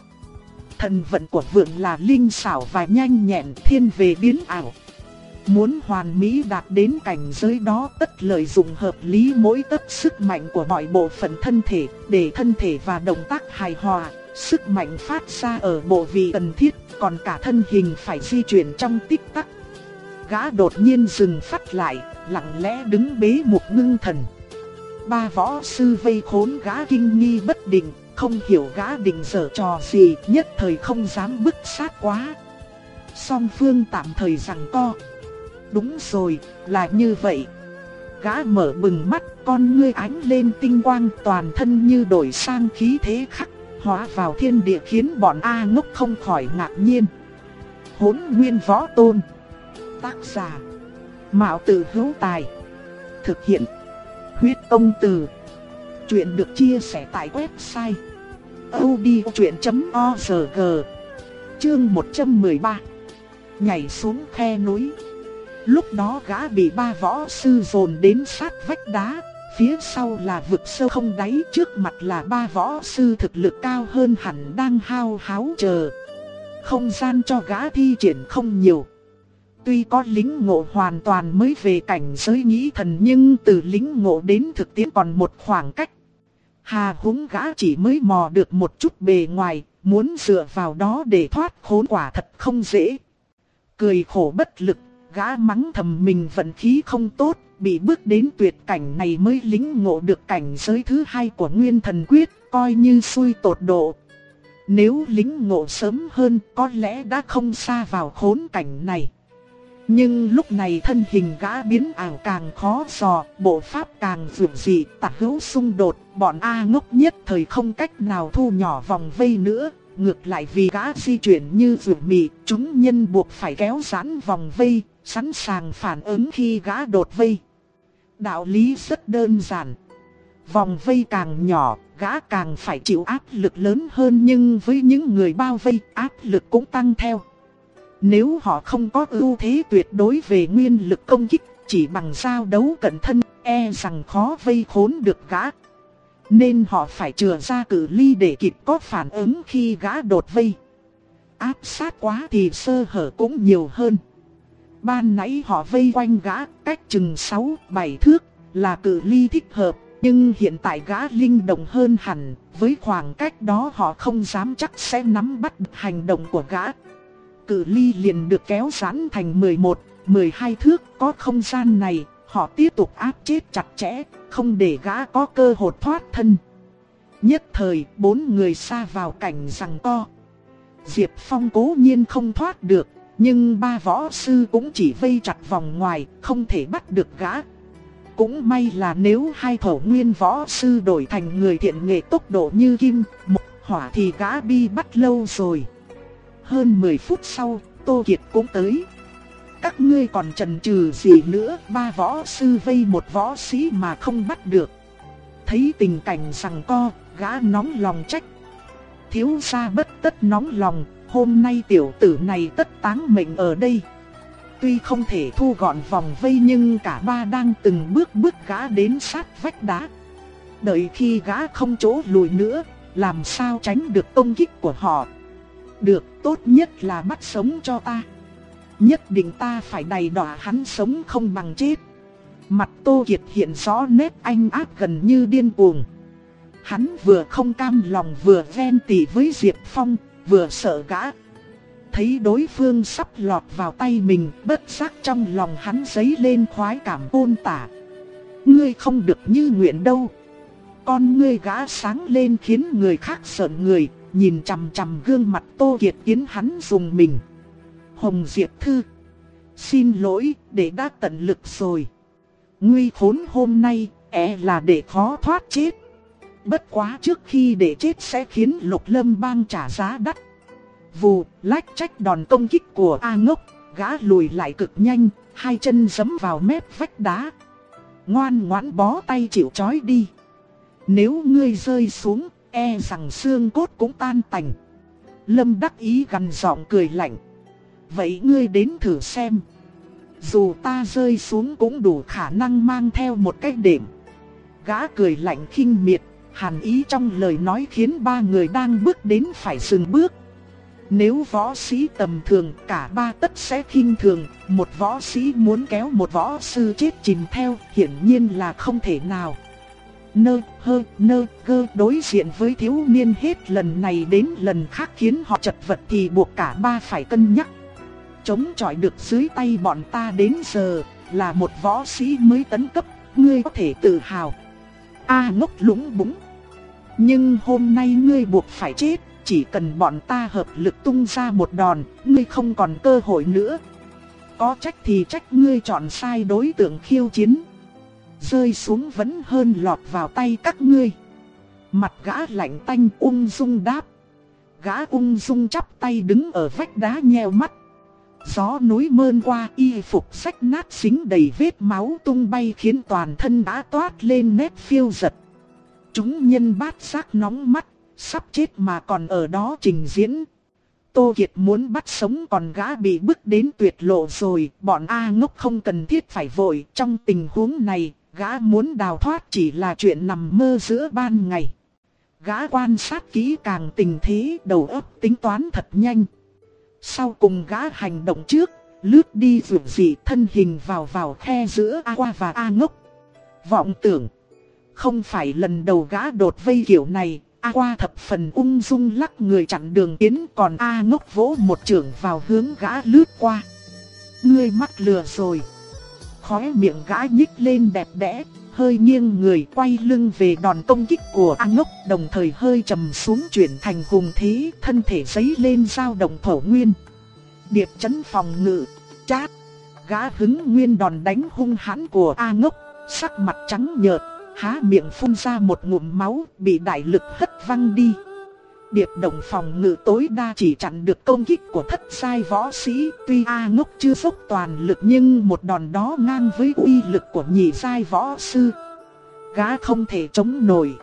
Thần vận của vượng là linh xảo và nhanh nhẹn thiên về biến ảo. Muốn hoàn mỹ đạt đến cảnh giới đó tất lợi dụng hợp lý mỗi tất sức mạnh của mọi bộ phận thân thể để thân thể và động tác hài hòa. Sức mạnh phát ra ở bộ vị cần thiết, còn cả thân hình phải di chuyển trong tích tắc. Gã đột nhiên dừng phát lại, lặng lẽ đứng bế một ngưng thần. Ba võ sư vây khốn gã kinh nghi bất định, không hiểu gã định dở trò gì, nhất thời không dám bức sát quá. Song phương tạm thời rằng co. Đúng rồi, là như vậy. Gã mở bừng mắt, con ngươi ánh lên tinh quang toàn thân như đổi sang khí thế khắc, hóa vào thiên địa khiến bọn A ngốc không khỏi ngạc nhiên. Hốn nguyên võ tôn. Tác giả. Mạo tử hữu tài. Thực hiện. Huyết công từ. Chuyện được chia sẻ tại website odchuyện.org Chương 113 Nhảy xuống khe núi Lúc đó gã bị ba võ sư dồn đến sát vách đá Phía sau là vực sâu không đáy Trước mặt là ba võ sư thực lực cao hơn hẳn đang hao háo chờ. Không gian cho gã thi triển không nhiều. Tuy có lính ngộ hoàn toàn mới về cảnh giới nghĩ thần Nhưng từ lính ngộ đến thực tiễn còn một khoảng cách. Hà húng gã chỉ mới mò được một chút bề ngoài, muốn dựa vào đó để thoát khốn quả thật không dễ. Cười khổ bất lực, gã mắng thầm mình vận khí không tốt, bị bước đến tuyệt cảnh này mới lính ngộ được cảnh giới thứ hai của Nguyên Thần Quyết, coi như xui tột độ. Nếu lính ngộ sớm hơn có lẽ đã không xa vào khốn cảnh này. Nhưng lúc này thân hình gã biến ảo càng khó dò, bộ pháp càng dường dị, tả hữu xung đột, bọn A ngốc nhất thời không cách nào thu nhỏ vòng vây nữa. Ngược lại vì gã di chuyển như vượt mị, chúng nhân buộc phải kéo giãn vòng vây, sẵn sàng phản ứng khi gã đột vây. Đạo lý rất đơn giản. Vòng vây càng nhỏ, gã càng phải chịu áp lực lớn hơn nhưng với những người bao vây, áp lực cũng tăng theo. Nếu họ không có ưu thế tuyệt đối về nguyên lực công kích, chỉ bằng giao đấu cận thân, e rằng khó vây khốn được gã. Nên họ phải chừa ra cử ly để kịp có phản ứng khi gã đột vây. Áp sát quá thì sơ hở cũng nhiều hơn. Ban nãy họ vây quanh gã cách chừng 6-7 thước là cự ly thích hợp, Nhưng hiện tại gã linh động hơn hẳn, với khoảng cách đó họ không dám chắc sẽ nắm bắt hành động của gã. Cự ly liền được kéo giãn thành 11, 12 thước, có không gian này, họ tiếp tục áp chết chặt chẽ, không để gã có cơ hội thoát thân. Nhất thời, bốn người xa vào cảnh rằng co. Diệp Phong cố nhiên không thoát được, nhưng ba võ sư cũng chỉ vây chặt vòng ngoài, không thể bắt được gã. Cũng may là nếu hai thổ nguyên võ sư đổi thành người thiện nghệ tốc độ như kim, một hỏa thì gã bi bắt lâu rồi. Hơn 10 phút sau, Tô Kiệt cũng tới. Các ngươi còn chần chừ gì nữa, ba võ sư vây một võ sĩ mà không bắt được. Thấy tình cảnh rằng co, gã nóng lòng trách. Thiếu gia bất tất nóng lòng, hôm nay tiểu tử này tất táng mệnh ở đây. Tuy không thể thu gọn vòng vây nhưng cả ba đang từng bước bước gã đến sát vách đá. Đợi khi gã không chỗ lùi nữa, làm sao tránh được công kích của họ. Được, tốt nhất là bắt sống cho ta. Nhất định ta phải đầy đọa hắn sống không bằng chết. Mặt Tô Kiệt hiện rõ nét anh ác gần như điên cuồng. Hắn vừa không cam lòng vừa ven tỉ với Diệp Phong, vừa sợ gã. Thấy đối phương sắp lọt vào tay mình, bất giác trong lòng hắn dấy lên khoái cảm ôn tả. Ngươi không được như nguyện đâu. Con ngươi gã sáng lên khiến người khác sợ người, nhìn chằm chằm gương mặt Tô Kiệt kiến hắn dùng mình. Hồng Diệp Thư. Xin lỗi, để đã tận lực rồi. Nguy khốn hôm nay, e là để khó thoát chết. Bất quá trước khi để chết sẽ khiến lục lâm bang trả giá đắt. Vù, lách trách đòn công kích của A ngốc, gã lùi lại cực nhanh, hai chân giẫm vào mép vách đá. Ngoan ngoãn bó tay chịu chói đi. Nếu ngươi rơi xuống, e rằng xương cốt cũng tan tành. Lâm đắc ý gần giọng cười lạnh. Vậy ngươi đến thử xem. Dù ta rơi xuống cũng đủ khả năng mang theo một cái đệm. Gã cười lạnh khinh miệt, hàn ý trong lời nói khiến ba người đang bước đến phải dừng bước. Nếu võ sĩ tầm thường cả ba tất sẽ khinh thường, một võ sĩ muốn kéo một võ sư chết chìm theo hiển nhiên là không thể nào. Nơ, hơ, nơ, cơ đối diện với thiếu niên hết lần này đến lần khác khiến họ chật vật thì buộc cả ba phải cân nhắc chống chọi được dưới tay bọn ta đến giờ, là một võ sĩ mới tấn cấp, ngươi có thể tự hào. A ngốc lũng búng. Nhưng hôm nay ngươi buộc phải chết, chỉ cần bọn ta hợp lực tung ra một đòn, ngươi không còn cơ hội nữa. Có trách thì trách ngươi chọn sai đối tượng khiêu chiến. Rơi xuống vẫn hơn lọt vào tay các ngươi. Mặt gã lạnh tanh ung dung đáp. Gã ung dung chắp tay đứng ở vách đá nheo mắt. Gió núi mơn qua y phục sách nát xính đầy vết máu tung bay khiến toàn thân đã toát lên nét phiêu giật. Chúng nhân bát giác nóng mắt, sắp chết mà còn ở đó trình diễn. Tô Kiệt muốn bắt sống còn gã bị bức đến tuyệt lộ rồi, bọn A ngốc không cần thiết phải vội. Trong tình huống này, gã muốn đào thoát chỉ là chuyện nằm mơ giữa ban ngày. Gã quan sát kỹ càng tình thế, đầu óc tính toán thật nhanh. Sau cùng gã hành động trước, lướt đi rượu dị thân hình vào vào khe giữa A qua và A ngốc. Vọng tưởng, không phải lần đầu gã đột vây kiểu này, A qua thập phần ung dung lắc người chặn đường tiến còn A ngốc vỗ một trường vào hướng gã lướt qua. Ngươi mắt lừa rồi. Khóe miệng gã nhích lên đẹp đẽ, hơi nghiêng người quay lưng về đòn công kích của A ngốc, đồng thời hơi trầm xuống chuyển thành hùng thế, thân thể giấy lên giao động thổ nguyên. Điệp chấn phòng ngự, chát, gã hứng nguyên đòn đánh hung hãn của A ngốc, sắc mặt trắng nhợt, há miệng phun ra một ngụm máu, bị đại lực hất văng đi. Điệp động phòng ngự tối đa chỉ chặn được công kích của thất sai võ sĩ, tuy A ngốc chưa dốc toàn lực nhưng một đòn đó ngang với uy lực của nhị sai võ sư. Gã không thể chống nổi.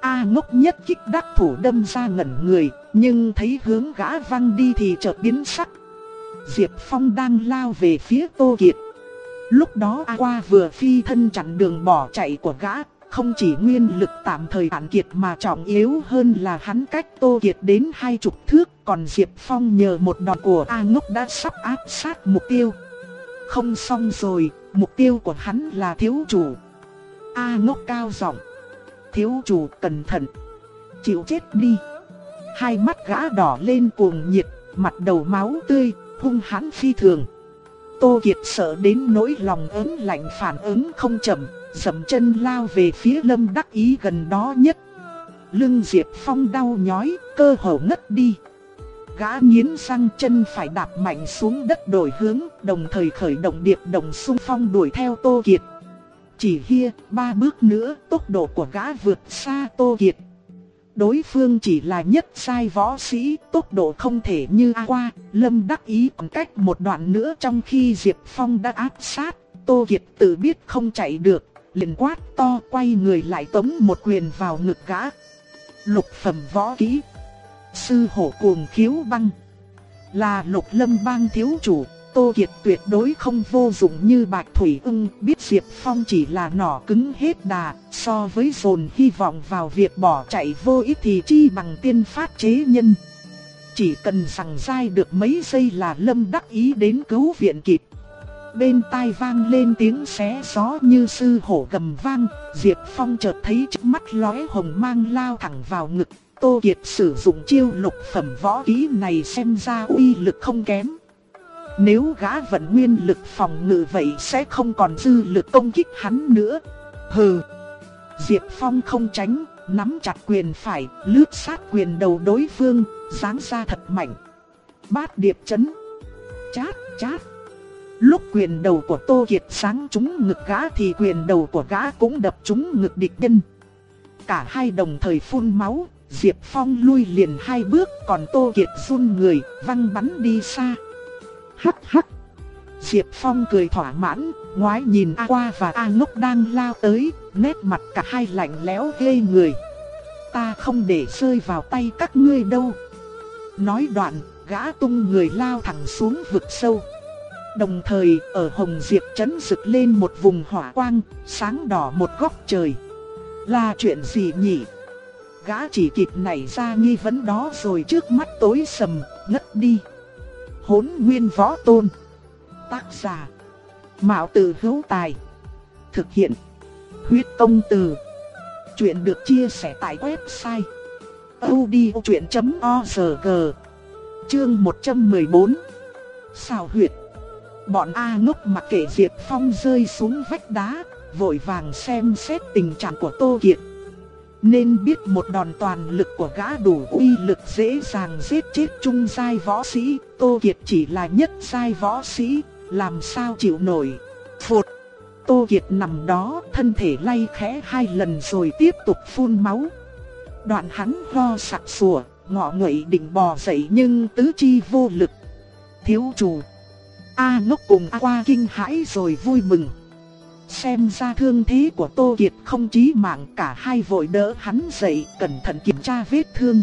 A ngốc nhất kích đắc thủ đâm ra ngẩn người, nhưng thấy hướng gã văng đi thì chợt biến sắc. Diệp Phong đang lao về phía Tô Kiệt. Lúc đó A qua vừa phi thân chặn đường bỏ chạy của gã, không chỉ nguyên lực tạm thời hạn kiệt mà trọng yếu hơn là hắn cách Tô Kiệt đến hai chục thước, còn Diệp Phong nhờ một đòn của A ngốc đã sắp áp sát mục tiêu. Không xong rồi, mục tiêu của hắn là thiếu chủ. A ngốc cao giọng Thiếu chủ cẩn thận. Chịu chết đi. Hai mắt gã đỏ lên cuồng nhiệt, mặt đầu máu tươi, hung hãn phi thường. Tô Kiệt sợ đến nỗi lòng ớn lạnh phản ứng không chậm, dậm chân lao về phía lâm đắc ý gần đó nhất. Lưng Diệp Phong đau nhói, cơ hồ ngất đi. Gã nghiến răng chân phải đạp mạnh xuống đất đổi hướng, đồng thời khởi động điệp đồng xung phong đuổi theo Tô Kiệt. Chỉ hia, ba bước nữa, tốc độ của gã vượt xa Tô Kiệt. Đối phương chỉ là nhất sai võ sĩ, tốc độ không thể như A qua, Lâm đắc ý còn cách một đoạn nữa trong khi Diệp Phong đã áp sát, Tô Kiệt tự biết không chạy được, liền quát to quay người lại tống một quyền vào ngực gã. Lục phẩm võ kỹ. Sư hổ cuồng khiếu băng. Là lục lâm bang thiếu chủ, Tô Kiệt tuyệt đối không vô dụng như Bạch Thủy ưng. Biết Diệp Phong chỉ là nỏ cứng hết đà, So với dồn hy vọng vào việc bỏ chạy vô ích thì chi bằng tiên phát chế nhân. Chỉ cần rằng dai được mấy giây là lâm đắc ý đến cứu viện kịp. Bên tai vang lên tiếng xé gió như sư hổ gầm vang Diệp Phong chợt thấy trước mắt lóe hồng mang lao thẳng vào ngực Tô Kiệt sử dụng chiêu lục phẩm võ kỹ này xem ra uy lực không kém nếu gã vận nguyên lực phòng ngự vậy sẽ không còn dư lực công kích hắn nữa. Hừ. Diệp Phong không tránh, nắm chặt quyền phải, lướt sát quyền đầu đối phương, giáng ra thật mạnh. Bát điệp chấn. Chát, chát. Lúc quyền đầu của Tô Kiệt sáng trúng ngực gã thì quyền đầu của gã cũng đập trúng ngực địch nhân. Cả hai đồng thời phun máu, Diệp Phong lui liền hai bước còn Tô Kiệt run người, văng bắn đi xa. Hắc hắc. Diệp Phong cười thỏa mãn, ngoái nhìn A Qua và A Ngốc đang lao tới, nét mặt cả hai lạnh lẽo ghê người. Ta không để rơi vào tay các ngươi đâu. Nói đoạn, gã tung người lao thẳng xuống vực sâu. Đồng thời, ở Hồng Diệp chấn rực lên một vùng hỏa quang, sáng đỏ một góc trời. Là chuyện gì nhỉ? Gã chỉ kịp nảy ra nghi vấn đó rồi trước mắt tối sầm, ngất đi hỗn nguyên võ tôn. Tác giả. Mạo tử hữu tài. Thực hiện. Huyết công từ. Chuyện được chia sẻ tại website. audiochuyện.org Chương 114 Sao huyệt Bọn A ngốc mặc kệ Diệp Phong rơi xuống vách đá, vội vàng xem xét tình trạng của Tô Kiệt. Nên biết một đòn toàn lực của gã đủ uy lực dễ dàng giết chết trung giai võ sĩ, Tô Kiệt chỉ là nhất giai võ sĩ, làm sao chịu nổi. Phụt! Tô Kiệt nằm đó, thân thể lay khẽ hai lần rồi tiếp tục phun máu. Đoạn hắn ho sặc sủa, ngọ ngậy định bò dậy nhưng tứ chi vô lực. Thiếu chủ! A ngốc cùng A qua kinh hãi rồi vui mừng. Xem ra thương thế của Tô Kiệt không chí mạng cả hai vội đỡ hắn dậy cẩn thận kiểm tra vết thương.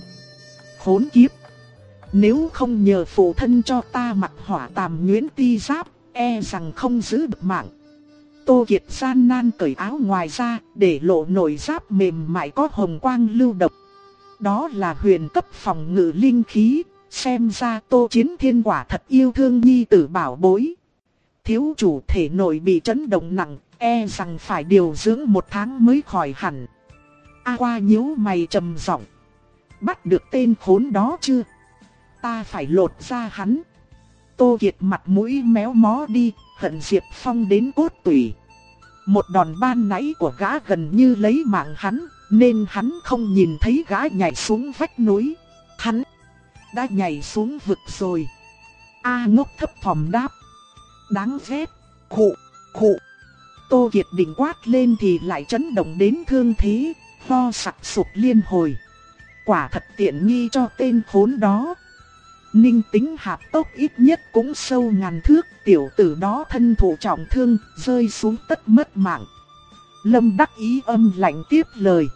Khốn kiếp! Nếu không nhờ phụ thân cho ta mặc hỏa tàm nguyễn ti giáp, e rằng không giữ được mạng. Tô Kiệt gian nan cởi áo ngoài ra để lộ nổi giáp mềm mại có hồng quang lưu độc. Đó là huyền cấp phòng ngự linh khí, xem ra Tô Chiến Thiên quả thật yêu thương nhi tử bảo bối. Thiếu chủ thể nội bị chấn động nặng, E rằng phải điều dưỡng một tháng mới khỏi hẳn. A qua nhíu mày trầm giọng. Bắt được tên khốn đó chưa? Ta phải lột ra hắn. Tô Kiệt mặt mũi méo mó đi, hận Diệp Phong đến cốt tủy. Một đòn ban nãy của gã gần như lấy mạng hắn, nên hắn không nhìn thấy gã nhảy xuống vách núi. Hắn đã nhảy xuống vực rồi. A ngốc thấp thỏm đáp. Đáng ghét, khụ, khụ. Tô Kiệt định quát lên thì lại chấn động đến thương thế, ho sặc sụp liên hồi. Quả thật tiện nghi cho tên khốn đó. Ninh tính hạp tốc ít nhất cũng sâu ngàn thước, tiểu tử đó thân thủ trọng thương, rơi xuống tất mất mạng. Lâm đắc ý âm lạnh tiếp lời.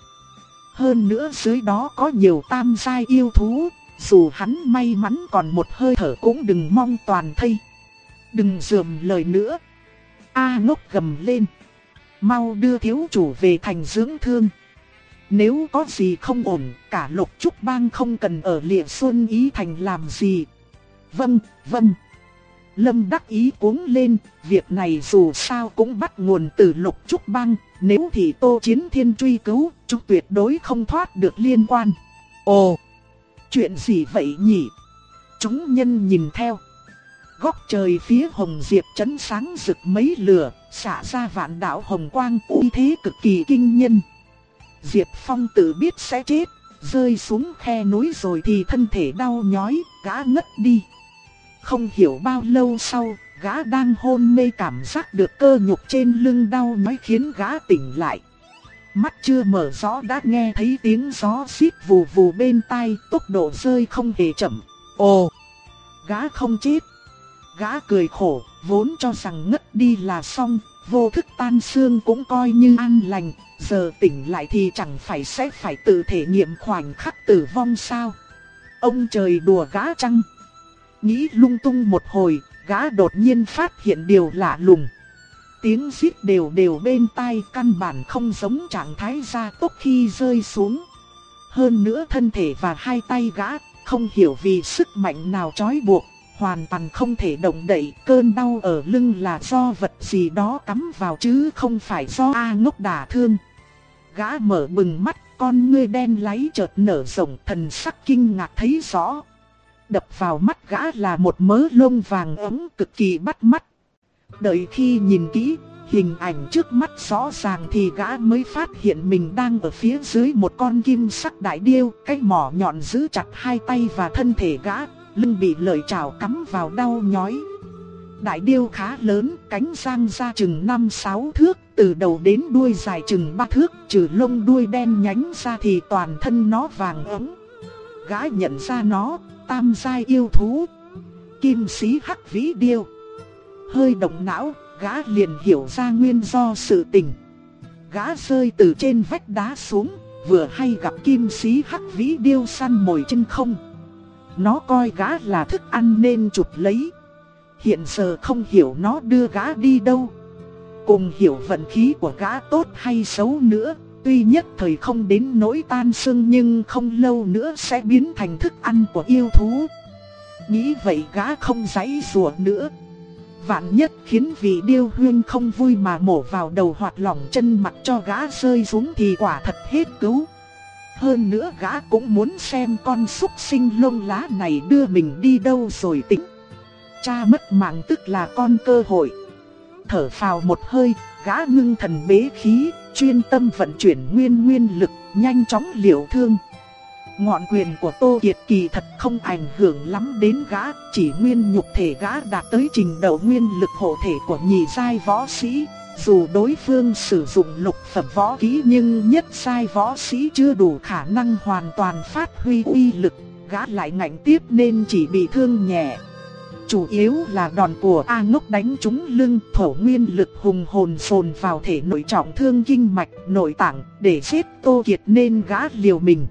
Hơn nữa dưới đó có nhiều tam giai yêu thú, dù hắn may mắn còn một hơi thở cũng đừng mong toàn thây. Đừng dườm lời nữa. A ngốc gầm lên. Mau đưa thiếu chủ về thành dưỡng thương. Nếu có gì không ổn, cả lục trúc bang không cần ở lịa xuân ý thành làm gì. Vâng, vâng. Lâm đắc ý cuống lên, việc này dù sao cũng bắt nguồn từ lục trúc băng, nếu thì tô chiến thiên truy cứu, chúng tuyệt đối không thoát được liên quan. Ồ, chuyện gì vậy nhỉ? Chúng nhân nhìn theo. Góc trời phía hồng diệp chấn sáng rực mấy lửa, xả ra vạn đạo hồng quang uy thế cực kỳ kinh nhân. Diệp Phong tự biết sẽ chết, rơi xuống khe núi rồi thì thân thể đau nhói, gã ngất đi. Không hiểu bao lâu sau, gã đang hôn mê cảm giác được cơ nhục trên lưng đau nhói khiến gã tỉnh lại. Mắt chưa mở rõ đã nghe thấy tiếng gió xít vù vù bên tai, tốc độ rơi không hề chậm. Ồ, gã không chết. Gã cười khổ, vốn cho rằng ngất đi là xong, vô thức tan xương cũng coi như an lành, giờ tỉnh lại thì chẳng phải sẽ phải tự thể nghiệm khoảnh khắc tử vong sao. Ông trời đùa gã chăng? Nghĩ lung tung một hồi, gã đột nhiên phát hiện điều lạ lùng. Tiếng giít đều đều bên tai căn bản không giống trạng thái gia tốc khi rơi xuống. Hơn nữa thân thể và hai tay gã không hiểu vì sức mạnh nào trói buộc, hoàn toàn không thể động đậy. Cơn đau ở lưng là do vật gì đó cắm vào chứ không phải do A ngốc đả thương. Gã mở bừng mắt, con ngươi đen láy chợt nở rộng thần sắc kinh ngạc thấy rõ. Đập vào mắt gã là một mớ lông vàng ấm cực kỳ bắt mắt. Đợi khi nhìn kỹ, hình ảnh trước mắt rõ ràng thì gã mới phát hiện mình đang ở phía dưới một con kim sắc đại điêu, cái mỏ nhọn giữ chặt hai tay và thân thể gã, lưng bị lợi chảo cắm vào đau nhói. Đại điêu khá lớn, cánh sang ra chừng 5-6 thước, từ đầu đến đuôi dài chừng 3 thước, trừ lông đuôi đen nhánh ra thì toàn thân nó vàng ấm. Gã nhận ra nó, tam giai yêu thú. Kim sĩ hắc vĩ điêu. Hơi động não, gã liền hiểu ra nguyên do sự tình. Gã rơi từ trên vách đá xuống, vừa hay gặp kim sĩ hắc vĩ điêu săn mồi chân không. Nó coi gã là thức ăn nên chụp lấy. Hiện giờ không hiểu nó đưa gã đi đâu. Cùng hiểu vận khí của gã tốt hay xấu nữa, tuy nhất thời không đến nỗi tan xương nhưng không lâu nữa sẽ biến thành thức ăn của yêu thú. Nghĩ vậy gã không giãy rùa nữa. Vạn nhất khiến vị điêu huyên không vui mà mổ vào đầu hoặc lỏng chân mặt cho gã rơi xuống thì quả thật hết cứu. Hơn nữa gã cũng muốn xem con súc sinh lông lá này đưa mình đi đâu rồi tính. Cha mất mạng tức là con cơ hội. Thở phào một hơi, gã ngưng thần bế khí, chuyên tâm vận chuyển nguyên nguyên lực, nhanh chóng liệu thương. Ngọn quyền của Tô Kiệt kỳ thật không ảnh hưởng lắm đến gã, chỉ nguyên nhục thể gã đạt tới trình độ nguyên lực hộ thể của nhị giai võ sĩ. Dù đối phương sử dụng lục phẩm võ kỹ nhưng nhất sai võ sĩ chưa đủ khả năng hoàn toàn phát huy uy lực, gã lại ngạnh tiếp nên chỉ bị thương nhẹ. Chủ yếu là đòn của A ngốc đánh trúng lưng thổ nguyên lực hùng hồn sồn vào thể nội trọng thương kinh mạch nội tạng để giết Tô Kiệt nên gã liều mình.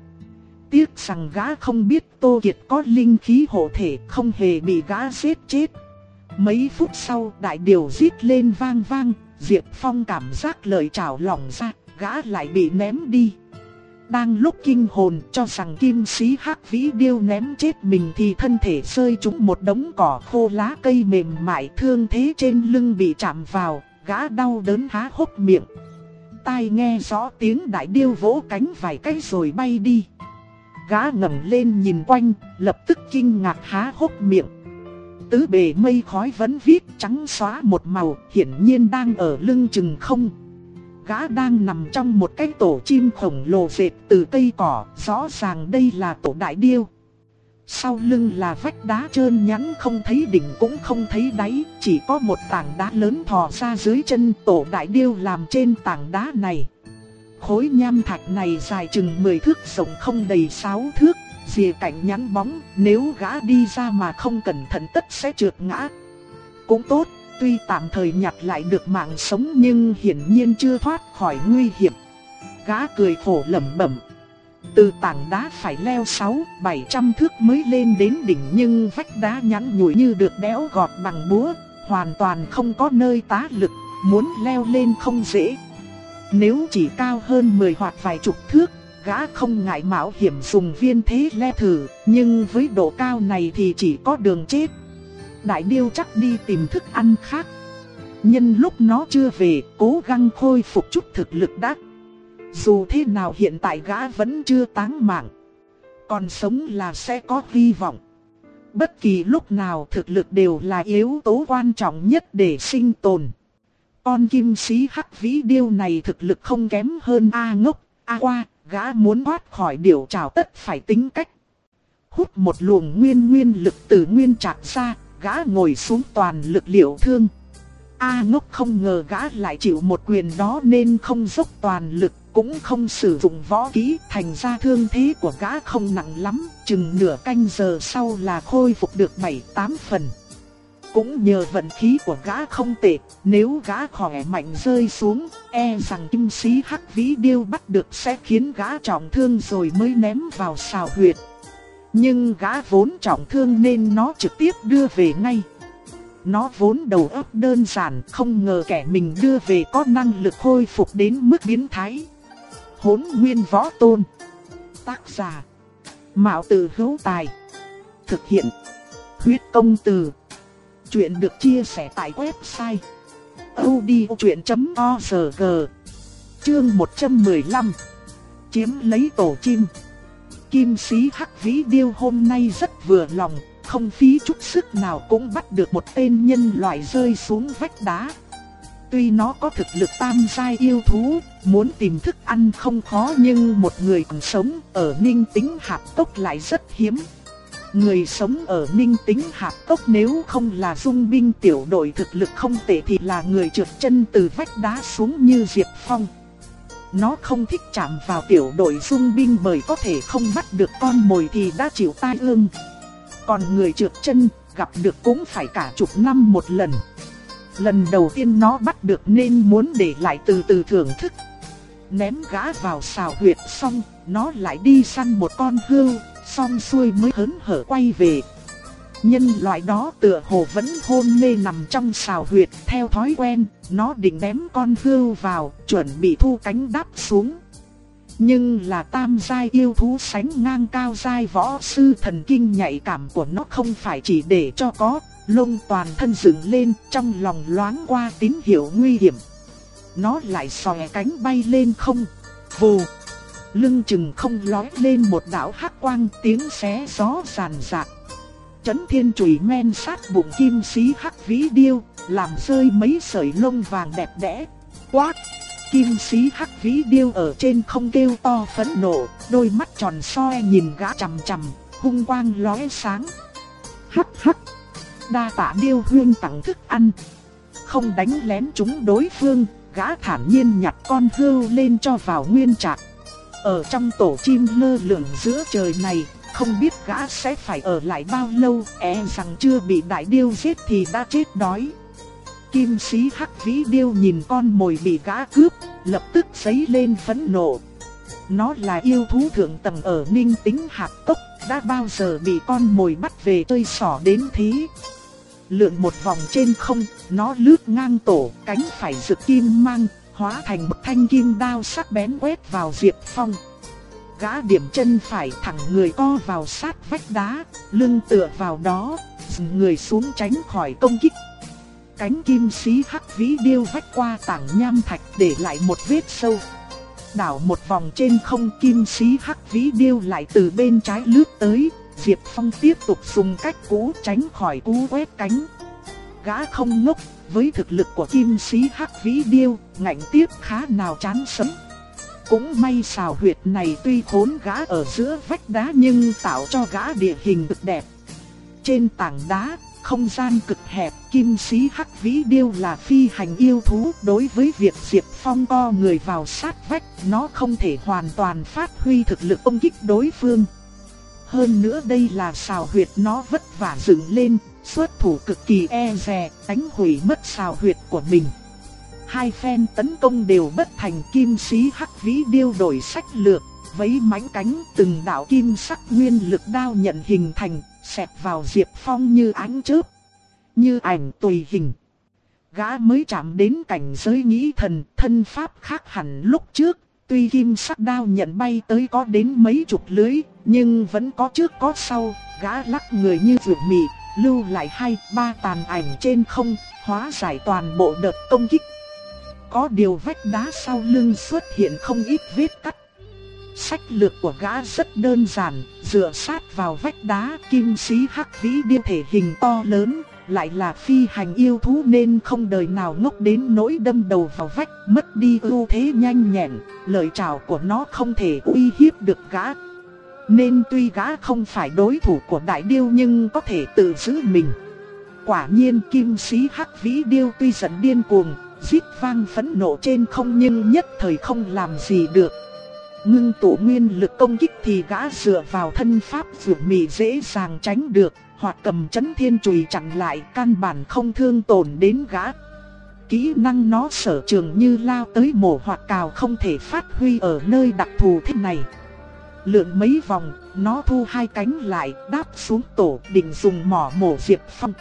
Tiếc rằng gã không biết Tô Kiệt có linh khí hộ thể không hề bị gã giết chết. Mấy phút sau đại điều giết lên vang vang, Diệp Phong cảm giác lời chào lỏng ra, gã lại bị ném đi. Đang lúc kinh hồn cho rằng kim sĩ hắc vĩ điêu ném chết mình thì thân thể rơi trúng một đống cỏ khô lá cây mềm mại thương thế trên lưng bị chạm vào, gã đau đớn há hốc miệng. Tai nghe rõ tiếng đại điêu vỗ cánh vài cái rồi bay đi. Gã ngẩng lên nhìn quanh, lập tức kinh ngạc há hốc miệng. Tứ bề mây khói vẫn viết trắng xóa một màu, hiển nhiên đang ở lưng chừng không. Gã đang nằm trong một cái tổ chim khổng lồ dệt từ cây cỏ, rõ ràng đây là tổ đại điêu. Sau lưng là vách đá trơn nhẵn không thấy đỉnh cũng không thấy đáy, chỉ có một tảng đá lớn thò ra dưới chân tổ đại điêu làm trên tảng đá này. Khối nham thạch này dài chừng 10 thước rộng không đầy 6 thước, dìa cạnh nhắn bóng, nếu gã đi ra mà không cẩn thận tất sẽ trượt ngã. Cũng tốt, tuy tạm thời nhặt lại được mạng sống nhưng hiển nhiên chưa thoát khỏi nguy hiểm. Gã cười khổ lẩm bẩm. Từ tảng đá phải leo 6, 700 thước mới lên đến đỉnh nhưng vách đá nhắn nhủi như được đẽo gọt bằng búa, hoàn toàn không có nơi tá lực, muốn leo lên không dễ. Nếu chỉ cao hơn 10 hoặc vài chục thước, gã không ngại mạo hiểm dùng viên thế le thử, nhưng với độ cao này thì chỉ có đường chết. Đại điêu chắc đi tìm thức ăn khác. Nhân lúc nó chưa về, cố gắng khôi phục chút thực lực đã. Dù thế nào hiện tại gã vẫn chưa táng mạng. Còn sống là sẽ có hy vọng. Bất kỳ lúc nào thực lực đều là yếu tố quan trọng nhất để sinh tồn. Con kim sĩ hắc vĩ điêu này thực lực không kém hơn A ngốc, A qua, gã muốn thoát khỏi điều trào tất phải tính cách. Hút một luồng nguyên nguyên lực từ nguyên trạc ra, gã ngồi xuống toàn lực liệu thương. A ngốc không ngờ gã lại chịu một quyền đó nên không dốc toàn lực, cũng không sử dụng võ kỹ, thành ra thương thế của gã không nặng lắm, chừng nửa canh giờ sau là khôi phục được 7-8 phần. Cũng nhờ vận khí của gã không tệ, nếu gã khỏe mạnh rơi xuống, e rằng kim sĩ hắc vĩ điêu bắt được sẽ khiến gã trọng thương rồi mới ném vào xào huyệt. Nhưng gã vốn trọng thương nên nó trực tiếp đưa về ngay. Nó vốn đầu óc đơn giản, không ngờ kẻ mình đưa về có năng lực hồi phục đến mức biến thái. Hốn nguyên võ tôn. Tác giả. Mạo tử hữu tài. Thực hiện. Huyết công từ. Chuyện được chia sẻ tại website. odchuyện.org Chương 115 Chiếm lấy tổ chim Kim sĩ hắc vĩ điêu hôm nay rất vừa lòng không phí chút sức nào cũng bắt được một tên nhân loại rơi xuống vách đá. Tuy nó có thực lực tam giai yêu thú, muốn tìm thức ăn không khó nhưng một người còn sống ở ninh tính hạt tốc lại rất hiếm. Người sống ở ninh tính hạp tốc nếu không là dung binh tiểu đội thực lực không tệ thì là người trượt chân từ vách đá xuống như Diệp Phong. Nó không thích chạm vào tiểu đội dung binh bởi có thể không bắt được con mồi thì đã chịu tai ương. Còn người trượt chân, gặp được cũng phải cả chục năm một lần. Lần đầu tiên nó bắt được nên muốn để lại từ từ thưởng thức. Ném gã vào xào huyệt xong, nó lại đi săn một con hươu, xong xuôi mới hớn hở quay về. Nhân loại đó tựa hồ vẫn hôn mê nằm trong xào huyệt, theo thói quen, nó định ném con hươu vào, chuẩn bị thu cánh đáp xuống. Nhưng là tam giai yêu thú sánh ngang cao giai võ sư thần kinh nhạy cảm của nó không phải chỉ để cho có, lông toàn thân dựng lên trong lòng loáng qua tín hiệu nguy hiểm. Nó lại xòe cánh bay lên không, vù. Lưng chừng không lói lên một đạo hắc quang tiếng xé gió ràn rạc. Chấn thiên chùy men sát bụng kim sĩ hắc vĩ điêu, làm rơi mấy sợi lông vàng đẹp đẽ. Quát! Kim sĩ hắc vĩ điêu ở trên không kêu to phẫn nộ, đôi mắt tròn soi nhìn gã chằm chằm, hung quang lóe sáng. Hắc hắc, đa tạ điêu huyên tặng thức ăn. Không đánh lén chúng đối phương, gã thản nhiên nhặt con hươu lên cho vào nguyên trạc. Ở trong tổ chim lơ lửng giữa trời này, không biết gã sẽ phải ở lại bao lâu, e rằng chưa bị đại điêu giết thì đã chết đói. Kim sĩ hắc vĩ điêu nhìn con mồi bị gã cướp, lập tức giấy lên phẫn nộ. Nó là yêu thú thượng tầng ở ninh tính hạt tốc, đã bao giờ bị con mồi bắt về chơi sỏ đến thế. Lượn một vòng trên không, nó lướt ngang tổ, cánh phải rực kim mang, hóa thành một thanh kim đao sắc bén quét vào Diệp Phong. Gã điểm chân phải thẳng người co vào sát vách đá, lưng tựa vào đó, dừng người xuống tránh khỏi công kích cánh kim sĩ hắc vĩ điêu vách qua tảng nham thạch để lại một vết sâu. Đảo một vòng trên không kim sĩ hắc vĩ điêu lại từ bên trái lướt tới, Diệp Phong tiếp tục dùng cách cũ tránh khỏi cú quét cánh. Gã không ngốc, với thực lực của kim sĩ hắc vĩ điêu, ngạnh tiếp khá nào chán sấm. Cũng may xào huyệt này tuy khốn gã ở giữa vách đá nhưng tạo cho gã địa hình cực đẹp. Trên tảng đá, không gian cực hẹp, kim sĩ hắc vĩ điêu là phi hành yêu thú, đối với việc Diệp Phong co người vào sát vách, nó không thể hoàn toàn phát huy thực lực công kích đối phương. Hơn nữa đây là xào huyệt nó vất vả dựng lên, xuất thủ cực kỳ e dè, đánh hủy mất xào huyệt của mình. Hai phen tấn công đều bất thành kim sĩ hắc vĩ điêu đổi sách lược, vấy mánh cánh từng đạo kim sắc nguyên lực đao nhận hình thành xẹt vào Diệp Phong như ánh chớp, như ảnh tùy hình. Gã mới chạm đến cảnh giới nghĩ thần, thân pháp khác hẳn lúc trước, tuy kim sắc đao nhận bay tới có đến mấy chục lưới, nhưng vẫn có trước có sau, gã lắc người như vượt mịt lưu lại hai ba tàn ảnh trên không, hóa giải toàn bộ đợt công kích. Có điều vách đá sau lưng xuất hiện không ít vết cắt. Sách lược của gã rất đơn giản, dựa sát vào vách đá kim sĩ hắc vĩ điêu thể hình to lớn, lại là phi hành yêu thú nên không đời nào ngốc đến nỗi đâm đầu vào vách, mất đi ưu thế nhanh nhẹn, lời chào của nó không thể uy hiếp được gã. Nên tuy gã không phải đối thủ của đại điêu nhưng có thể tự giữ mình. Quả nhiên kim sĩ hắc vĩ điêu tuy giận điên cuồng, giết vang phẫn nộ trên không nhưng nhất thời không làm gì được. Ngưng tụ nguyên lực công kích thì gã dựa vào thân pháp vượt mì dễ dàng tránh được, hoặc cầm chấn thiên chùy chặn lại căn bản không thương tổn đến gã. Kỹ năng nó sở trường như lao tới mổ hoặc cào không thể phát huy ở nơi đặc thù thế này. Lượn mấy vòng, nó thu hai cánh lại, đáp xuống tổ định dùng mỏ mổ Diệp Phong.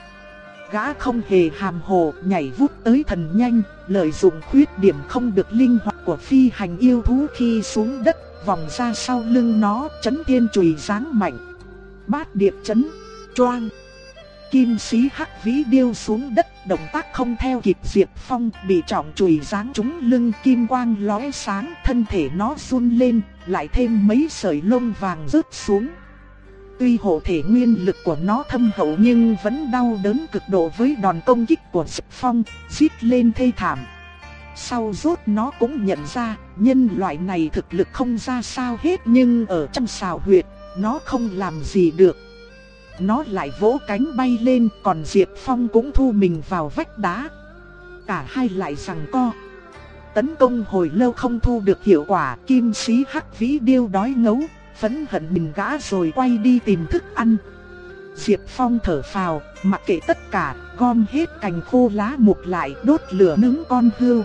Gã không hề hàm hồ, nhảy vút tới thần nhanh, lợi dụng khuyết điểm không được linh hoạt của phi hành yêu thú khi xuống đất, vòng ra sau lưng nó, chấn thiên chùy giáng mạnh. Bát điệp chấn, choang. Kim sĩ hắc vĩ điêu xuống đất, động tác không theo kịp Diệp Phong, bị trọng chùy giáng trúng lưng kim quang lóe sáng, thân thể nó run lên, lại thêm mấy sợi lông vàng rớt xuống. Tuy hộ thể nguyên lực của nó thâm hậu nhưng vẫn đau đớn cực độ với đòn công kích của Diệp Phong, xít lên thê thảm. Sau rốt nó cũng nhận ra, nhân loại này thực lực không ra sao hết nhưng ở trong xào huyệt, nó không làm gì được. Nó lại vỗ cánh bay lên còn Diệp Phong cũng thu mình vào vách đá. Cả hai lại rằng co. Tấn công hồi lâu không thu được hiệu quả kim sĩ hắc vĩ điêu đói ngấu, phẫn hận mình gã rồi quay đi tìm thức ăn. Diệp Phong thở phào, mặc kệ tất cả, gom hết cành khô lá mục lại đốt lửa nướng con hươu.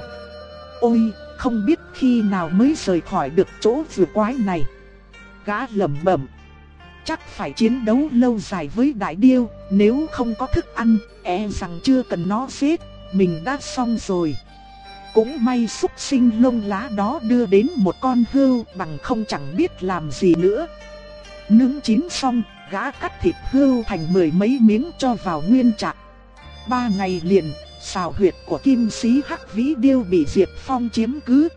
Ôi, không biết khi nào mới rời khỏi được chỗ vừa quái này. Gã lẩm bẩm. Chắc phải chiến đấu lâu dài với đại điêu, nếu không có thức ăn, e rằng chưa cần nó giết, mình đã xong rồi. Cũng may xúc sinh lông lá đó đưa đến một con hươu bằng không chẳng biết làm gì nữa. Nướng chín xong, gã cắt thịt hươu thành mười mấy miếng cho vào nguyên trạng. Ba ngày liền, xào huyệt của kim sĩ hắc vĩ điêu bị Diệp Phong chiếm cứ.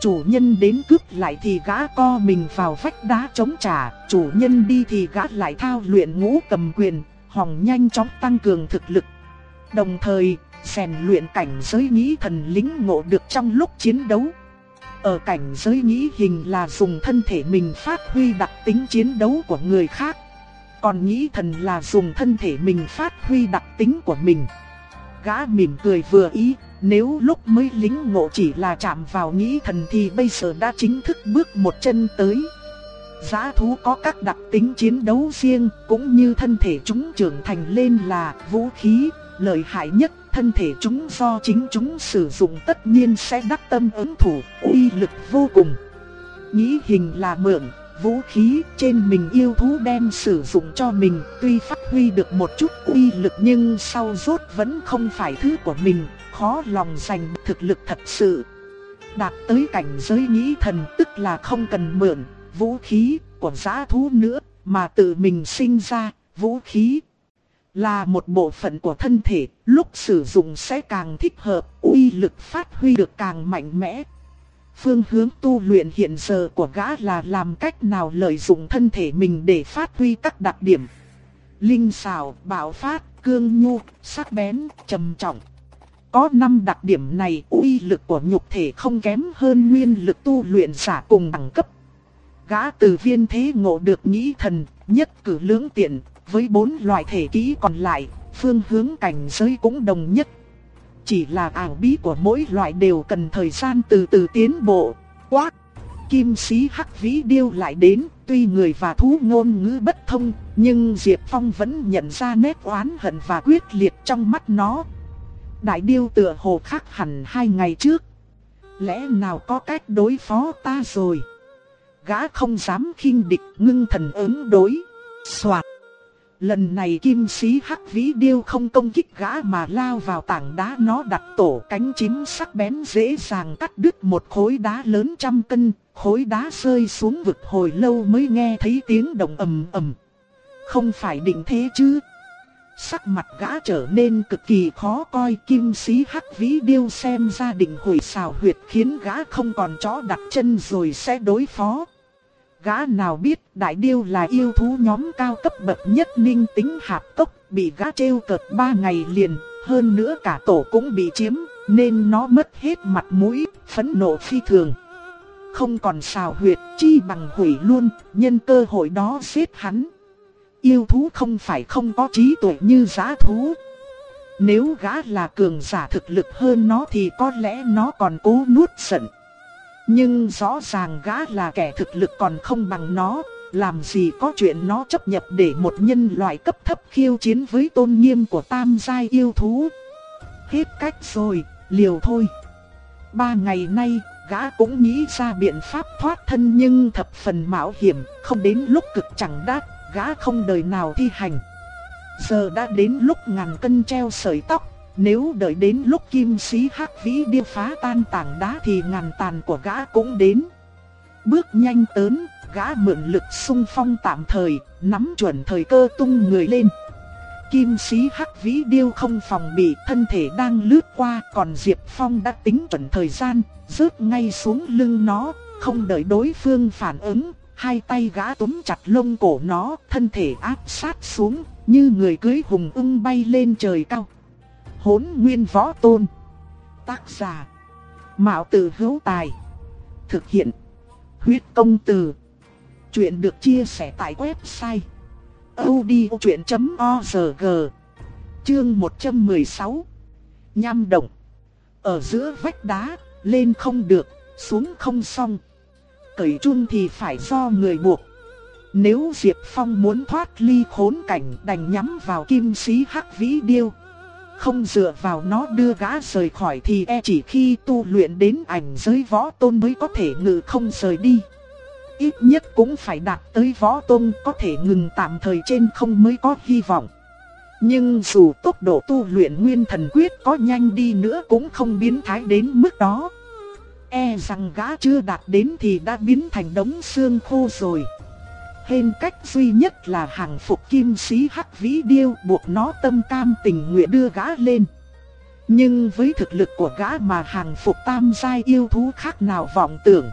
Chủ nhân đến cướp lại thì gã co mình vào vách đá chống trả, chủ nhân đi thì gã lại thao luyện ngũ cầm quyền, hòng nhanh chóng tăng cường thực lực. Đồng thời, rèn luyện cảnh giới nghĩ thần lính ngộ được trong lúc chiến đấu. Ở cảnh giới nghĩ hình là dùng thân thể mình phát huy đặc tính chiến đấu của người khác. Còn nghĩ thần là dùng thân thể mình phát huy đặc tính của mình. Gã mỉm cười vừa ý, nếu lúc mới lính ngộ chỉ là chạm vào nghĩ thần thì bây giờ đã chính thức bước một chân tới. Giá thú có các đặc tính chiến đấu riêng, cũng như thân thể chúng trưởng thành lên là vũ khí, lợi hại nhất thân thể chúng do chính chúng sử dụng tất nhiên sẽ đắc tâm ứng thủ, uy lực vô cùng. Nghĩ hình là mượn, vũ khí trên mình yêu thú đem sử dụng cho mình, tuy phát huy được một chút uy lực nhưng sau rốt vẫn không phải thứ của mình, khó lòng giành thực lực thật sự. Đạt tới cảnh giới nghĩ thần tức là không cần mượn vũ khí của giá thú nữa, mà tự mình sinh ra vũ khí là một bộ phận của thân thể, lúc sử dụng sẽ càng thích hợp, uy lực phát huy được càng mạnh mẽ. Phương hướng tu luyện hiện giờ của gã là làm cách nào lợi dụng thân thể mình để phát huy các đặc điểm. Linh xào, bạo phát, cương nhu, sắc bén, trầm trọng. Có 5 đặc điểm này, uy lực của nhục thể không kém hơn nguyên lực tu luyện giả cùng đẳng cấp. Gã từ viên thế ngộ được nghĩ thần, nhất cử lưỡng tiện, với bốn loại thể kỹ còn lại, phương hướng cảnh giới cũng đồng nhất. Chỉ là ảo bí của mỗi loại đều cần thời gian từ từ tiến bộ. Quát! Kim sĩ hắc vĩ điêu lại đến, tuy người và thú ngôn ngữ bất thông, nhưng Diệp Phong vẫn nhận ra nét oán hận và quyết liệt trong mắt nó. Đại điêu tựa hồ khác hẳn hai ngày trước. Lẽ nào có cách đối phó ta rồi? Gã không dám khinh địch ngưng thần ứng đối. xoạt Lần này kim sĩ hắc vĩ điêu không công kích gã mà lao vào tảng đá nó đặt tổ cánh chím sắc bén dễ dàng cắt đứt một khối đá lớn trăm cân, khối đá rơi xuống vực hồi lâu mới nghe thấy tiếng động ầm ầm. Không phải định thế chứ? Sắc mặt gã trở nên cực kỳ khó coi kim sĩ hắc vĩ điêu xem ra định hủy xào huyệt khiến gã không còn chó đặt chân rồi sẽ đối phó. Gã nào biết đại điêu là yêu thú nhóm cao cấp bậc nhất ninh tính hạp tốc bị gã trêu cợt ba ngày liền, hơn nữa cả tổ cũng bị chiếm, nên nó mất hết mặt mũi, phẫn nộ phi thường. Không còn xào huyệt chi bằng hủy luôn, nhân cơ hội đó giết hắn. Yêu thú không phải không có trí tuệ như giá thú. Nếu gã là cường giả thực lực hơn nó thì có lẽ nó còn cố nuốt giận. Nhưng rõ ràng gã là kẻ thực lực còn không bằng nó, làm gì có chuyện nó chấp nhận để một nhân loại cấp thấp khiêu chiến với tôn nghiêm của tam giai yêu thú. Hết cách rồi, liều thôi. Ba ngày nay, gã cũng nghĩ ra biện pháp thoát thân nhưng thập phần mạo hiểm, không đến lúc cực chẳng đắt, gã không đời nào thi hành. Giờ đã đến lúc ngàn cân treo sợi tóc, nếu đợi đến lúc kim sĩ hắc vĩ điêu phá tan tảng đá thì ngàn tàn của gã cũng đến. Bước nhanh tớn, gã mượn lực sung phong tạm thời, nắm chuẩn thời cơ tung người lên. Kim sĩ hắc vĩ điêu không phòng bị, thân thể đang lướt qua, còn Diệp Phong đã tính chuẩn thời gian, rớt ngay xuống lưng nó, không đợi đối phương phản ứng, hai tay gã túm chặt lông cổ nó, thân thể áp sát xuống, như người cưới hùng ưng bay lên trời cao. Hốn nguyên võ tôn. Tác giả. Mạo tử hữu tài. Thực hiện. Huyết công từ. Chuyện được chia sẻ tại website. odchuyện.org Chương 116 Nham động Ở giữa vách đá, lên không được, xuống không xong. Cởi chun thì phải do người buộc. Nếu Diệp Phong muốn thoát ly khốn cảnh đành nhắm vào kim sĩ hắc vĩ điêu. Không dựa vào nó đưa gã rời khỏi thì e chỉ khi tu luyện đến ảnh giới võ tôn mới có thể ngự không rời đi. Ít nhất cũng phải đạt tới võ tôn có thể ngừng tạm thời trên không mới có hy vọng. Nhưng dù tốc độ tu luyện nguyên thần quyết có nhanh đi nữa cũng không biến thái đến mức đó. E rằng gã chưa đạt đến thì đã biến thành đống xương khô rồi. Hên cách duy nhất là hàng phục kim sĩ hắc vĩ điêu buộc nó tâm cam tình nguyện đưa gã lên. Nhưng với thực lực của gã mà hàng phục tam giai yêu thú khác nào vọng tưởng.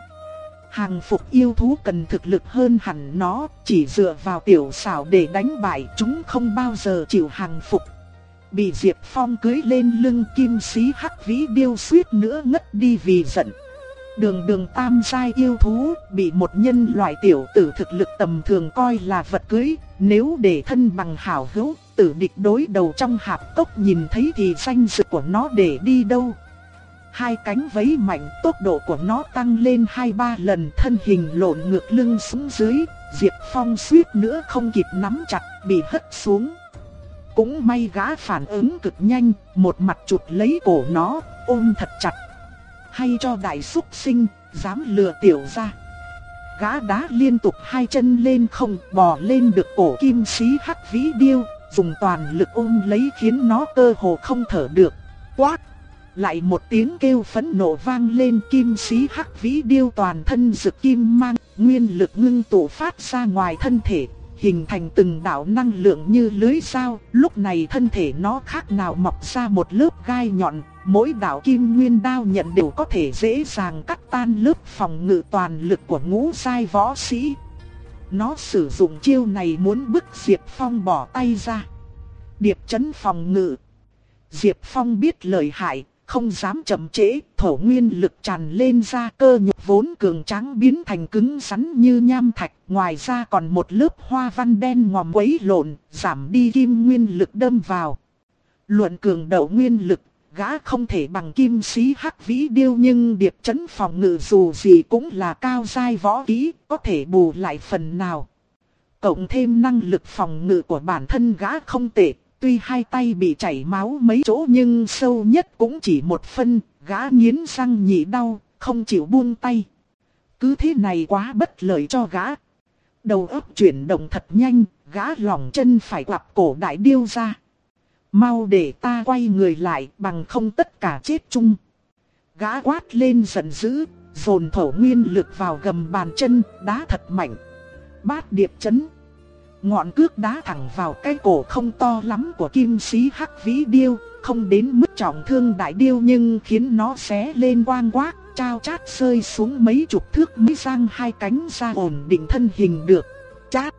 Hàng phục yêu thú cần thực lực hơn hẳn nó, chỉ dựa vào tiểu xảo để đánh bại chúng không bao giờ chịu hàng phục. Bị Diệp Phong cưới lên lưng kim sĩ hắc vĩ điêu suýt nữa ngất đi vì giận. Đường đường tam giai yêu thú, bị một nhân loại tiểu tử thực lực tầm thường coi là vật cưới, nếu để thân bằng hảo hữu, tử địch đối đầu trong hạp cốc nhìn thấy thì danh dự của nó để đi đâu. Hai cánh vẫy mạnh, tốc độ của nó tăng lên 2-3 lần, thân hình lộn ngược lưng xuống dưới, Diệp Phong suýt nữa không kịp nắm chặt, bị hất xuống. Cũng may gã phản ứng cực nhanh, một mặt chụp lấy cổ nó, ôm thật chặt hay cho đại súc sinh, dám lừa tiểu ra. Gã đá liên tục hai chân lên không bò lên được cổ kim sĩ hắc vĩ điêu, dùng toàn lực ôm lấy khiến nó cơ hồ không thở được. Quát! Lại một tiếng kêu phẫn nộ vang lên kim sĩ hắc vĩ điêu toàn thân rực kim mang, nguyên lực ngưng tụ phát ra ngoài thân thể, hình thành từng đạo năng lượng như lưới sao. lúc này thân thể nó khác nào mọc ra một lớp gai nhọn, mỗi đạo kim nguyên đao nhận đều có thể dễ dàng cắt tan lớp phòng ngự toàn lực của ngũ sai võ sĩ. Nó sử dụng chiêu này muốn bức Diệp Phong bỏ tay ra. Điệp chấn phòng ngự. Diệp Phong biết lời hại, không dám chậm trễ, thổ nguyên lực tràn lên ra cơ nhục vốn cường tráng biến thành cứng rắn như nham thạch, ngoài ra còn một lớp hoa văn đen ngòm quấy lộn, giảm đi kim nguyên lực đâm vào. Luận cường đậu nguyên lực, gã không thể bằng kim sĩ hắc vĩ điêu nhưng điệp chấn phòng ngự dù gì cũng là cao giai võ kỹ, có thể bù lại phần nào. Cộng thêm năng lực phòng ngự của bản thân gã không tệ, Tuy hai tay bị chảy máu mấy chỗ nhưng sâu nhất cũng chỉ một phân, gã nghiến răng nhị đau, không chịu buông tay. Cứ thế này quá bất lợi cho gã. Đầu óc chuyển động thật nhanh, gã lỏng chân phải quặp cổ đại điêu ra. Mau để ta quay người lại bằng không tất cả chết chung. Gã quát lên giận dữ, dồn thổ nguyên lực vào gầm bàn chân, đá thật mạnh. Bát điệp chấn. ngọn cước đá thẳng vào cái cổ không to lắm của kim sĩ hắc vĩ điêu, không đến mức trọng thương đại điêu nhưng khiến nó xé lên quang quác, trao chát rơi xuống mấy chục thước mới sang hai cánh ra ổn định thân hình được. Chát!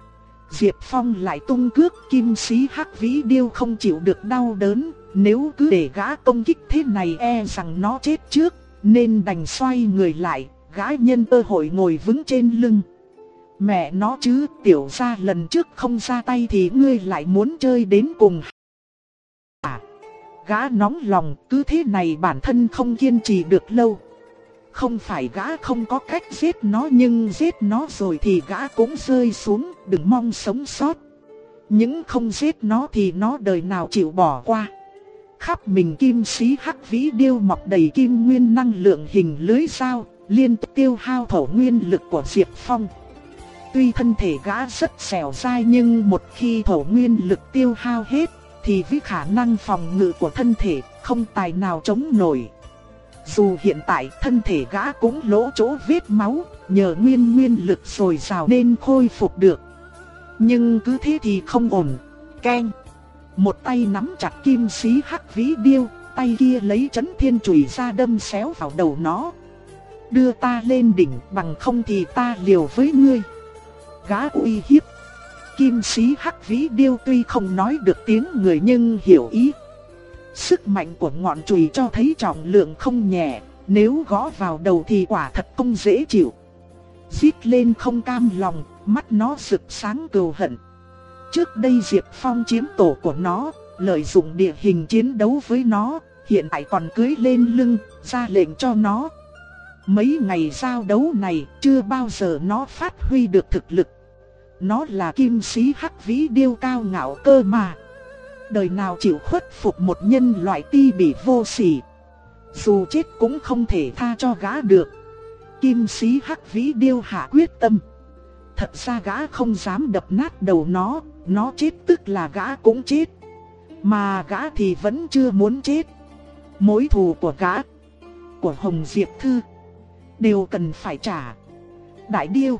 Diệp Phong lại tung cước kim sĩ hắc vĩ điêu không chịu được đau đớn, nếu cứ để gã công kích thế này e rằng nó chết trước, nên đành xoay người lại, gã nhân cơ hội ngồi vững trên lưng. Mẹ nó chứ, tiểu gia lần trước không ra tay thì ngươi lại muốn chơi đến cùng. À, gã nóng lòng, cứ thế này bản thân không kiên trì được lâu. Không phải gã không có cách giết nó nhưng giết nó rồi thì gã cũng rơi xuống, đừng mong sống sót. Những không giết nó thì nó đời nào chịu bỏ qua. Khắp mình kim sĩ hắc vĩ điêu mọc đầy kim nguyên năng lượng hình lưới sao, liên tục tiêu hao thổ nguyên lực của Diệp Phong. Tuy thân thể gã rất xẻo dai nhưng một khi thổ nguyên lực tiêu hao hết, thì với khả năng phòng ngự của thân thể không tài nào chống nổi. Dù hiện tại thân thể gã cũng lỗ chỗ vết máu, nhờ nguyên nguyên lực rồi rào nên khôi phục được. Nhưng cứ thế thì không ổn. Keng. Một tay nắm chặt kim sĩ hắc vĩ điêu, tay kia lấy chấn thiên chùy ra đâm xéo vào đầu nó. Đưa ta lên đỉnh bằng không thì ta liều với ngươi. Gã uy hiếp. Kim sĩ hắc vĩ điêu tuy không nói được tiếng người nhưng hiểu ý. Sức mạnh của ngọn chùy cho thấy trọng lượng không nhẹ, nếu gõ vào đầu thì quả thật không dễ chịu. Giết lên không cam lòng, mắt nó rực sáng cừu hận. Trước đây Diệp Phong chiếm tổ của nó, lợi dụng địa hình chiến đấu với nó, hiện tại còn cưới lên lưng, ra lệnh cho nó. Mấy ngày giao đấu này chưa bao giờ nó phát huy được thực lực. Nó là kim sĩ hắc vĩ điêu cao ngạo cơ mà. Đời nào chịu khuất phục một nhân loại ti bị vô sỉ. Dù chết cũng không thể tha cho gã được. Kim sĩ hắc vĩ điêu hạ quyết tâm. Thật ra gã không dám đập nát đầu nó, nó chết tức là gã cũng chết. Mà gã thì vẫn chưa muốn chết. Mối thù của gã, của Hồng Diệp Thư, đều cần phải trả. Đại Điêu,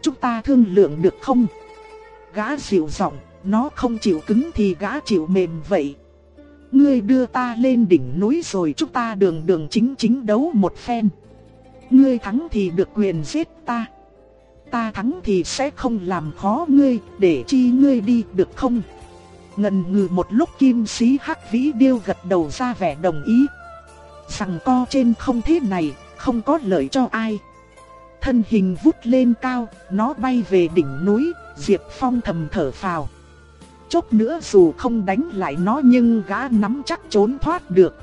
chúng ta thương lượng được không? Gã dịu giọng, nó không chịu cứng thì gã chịu mềm vậy. Ngươi đưa ta lên đỉnh núi rồi chúng ta đường đường chính chính đấu một phen. Ngươi thắng thì được quyền giết ta ta thắng thì sẽ không làm khó ngươi, để chi ngươi đi được không? Ngần ngừ một lúc kim sĩ hắc vĩ điêu gật đầu ra vẻ đồng ý. Rằng co trên không thế này, không có lợi cho ai. Thân hình vút lên cao, nó bay về đỉnh núi, Diệp Phong thầm thở phào. Chốc nữa dù không đánh lại nó nhưng gã nắm chắc trốn thoát được.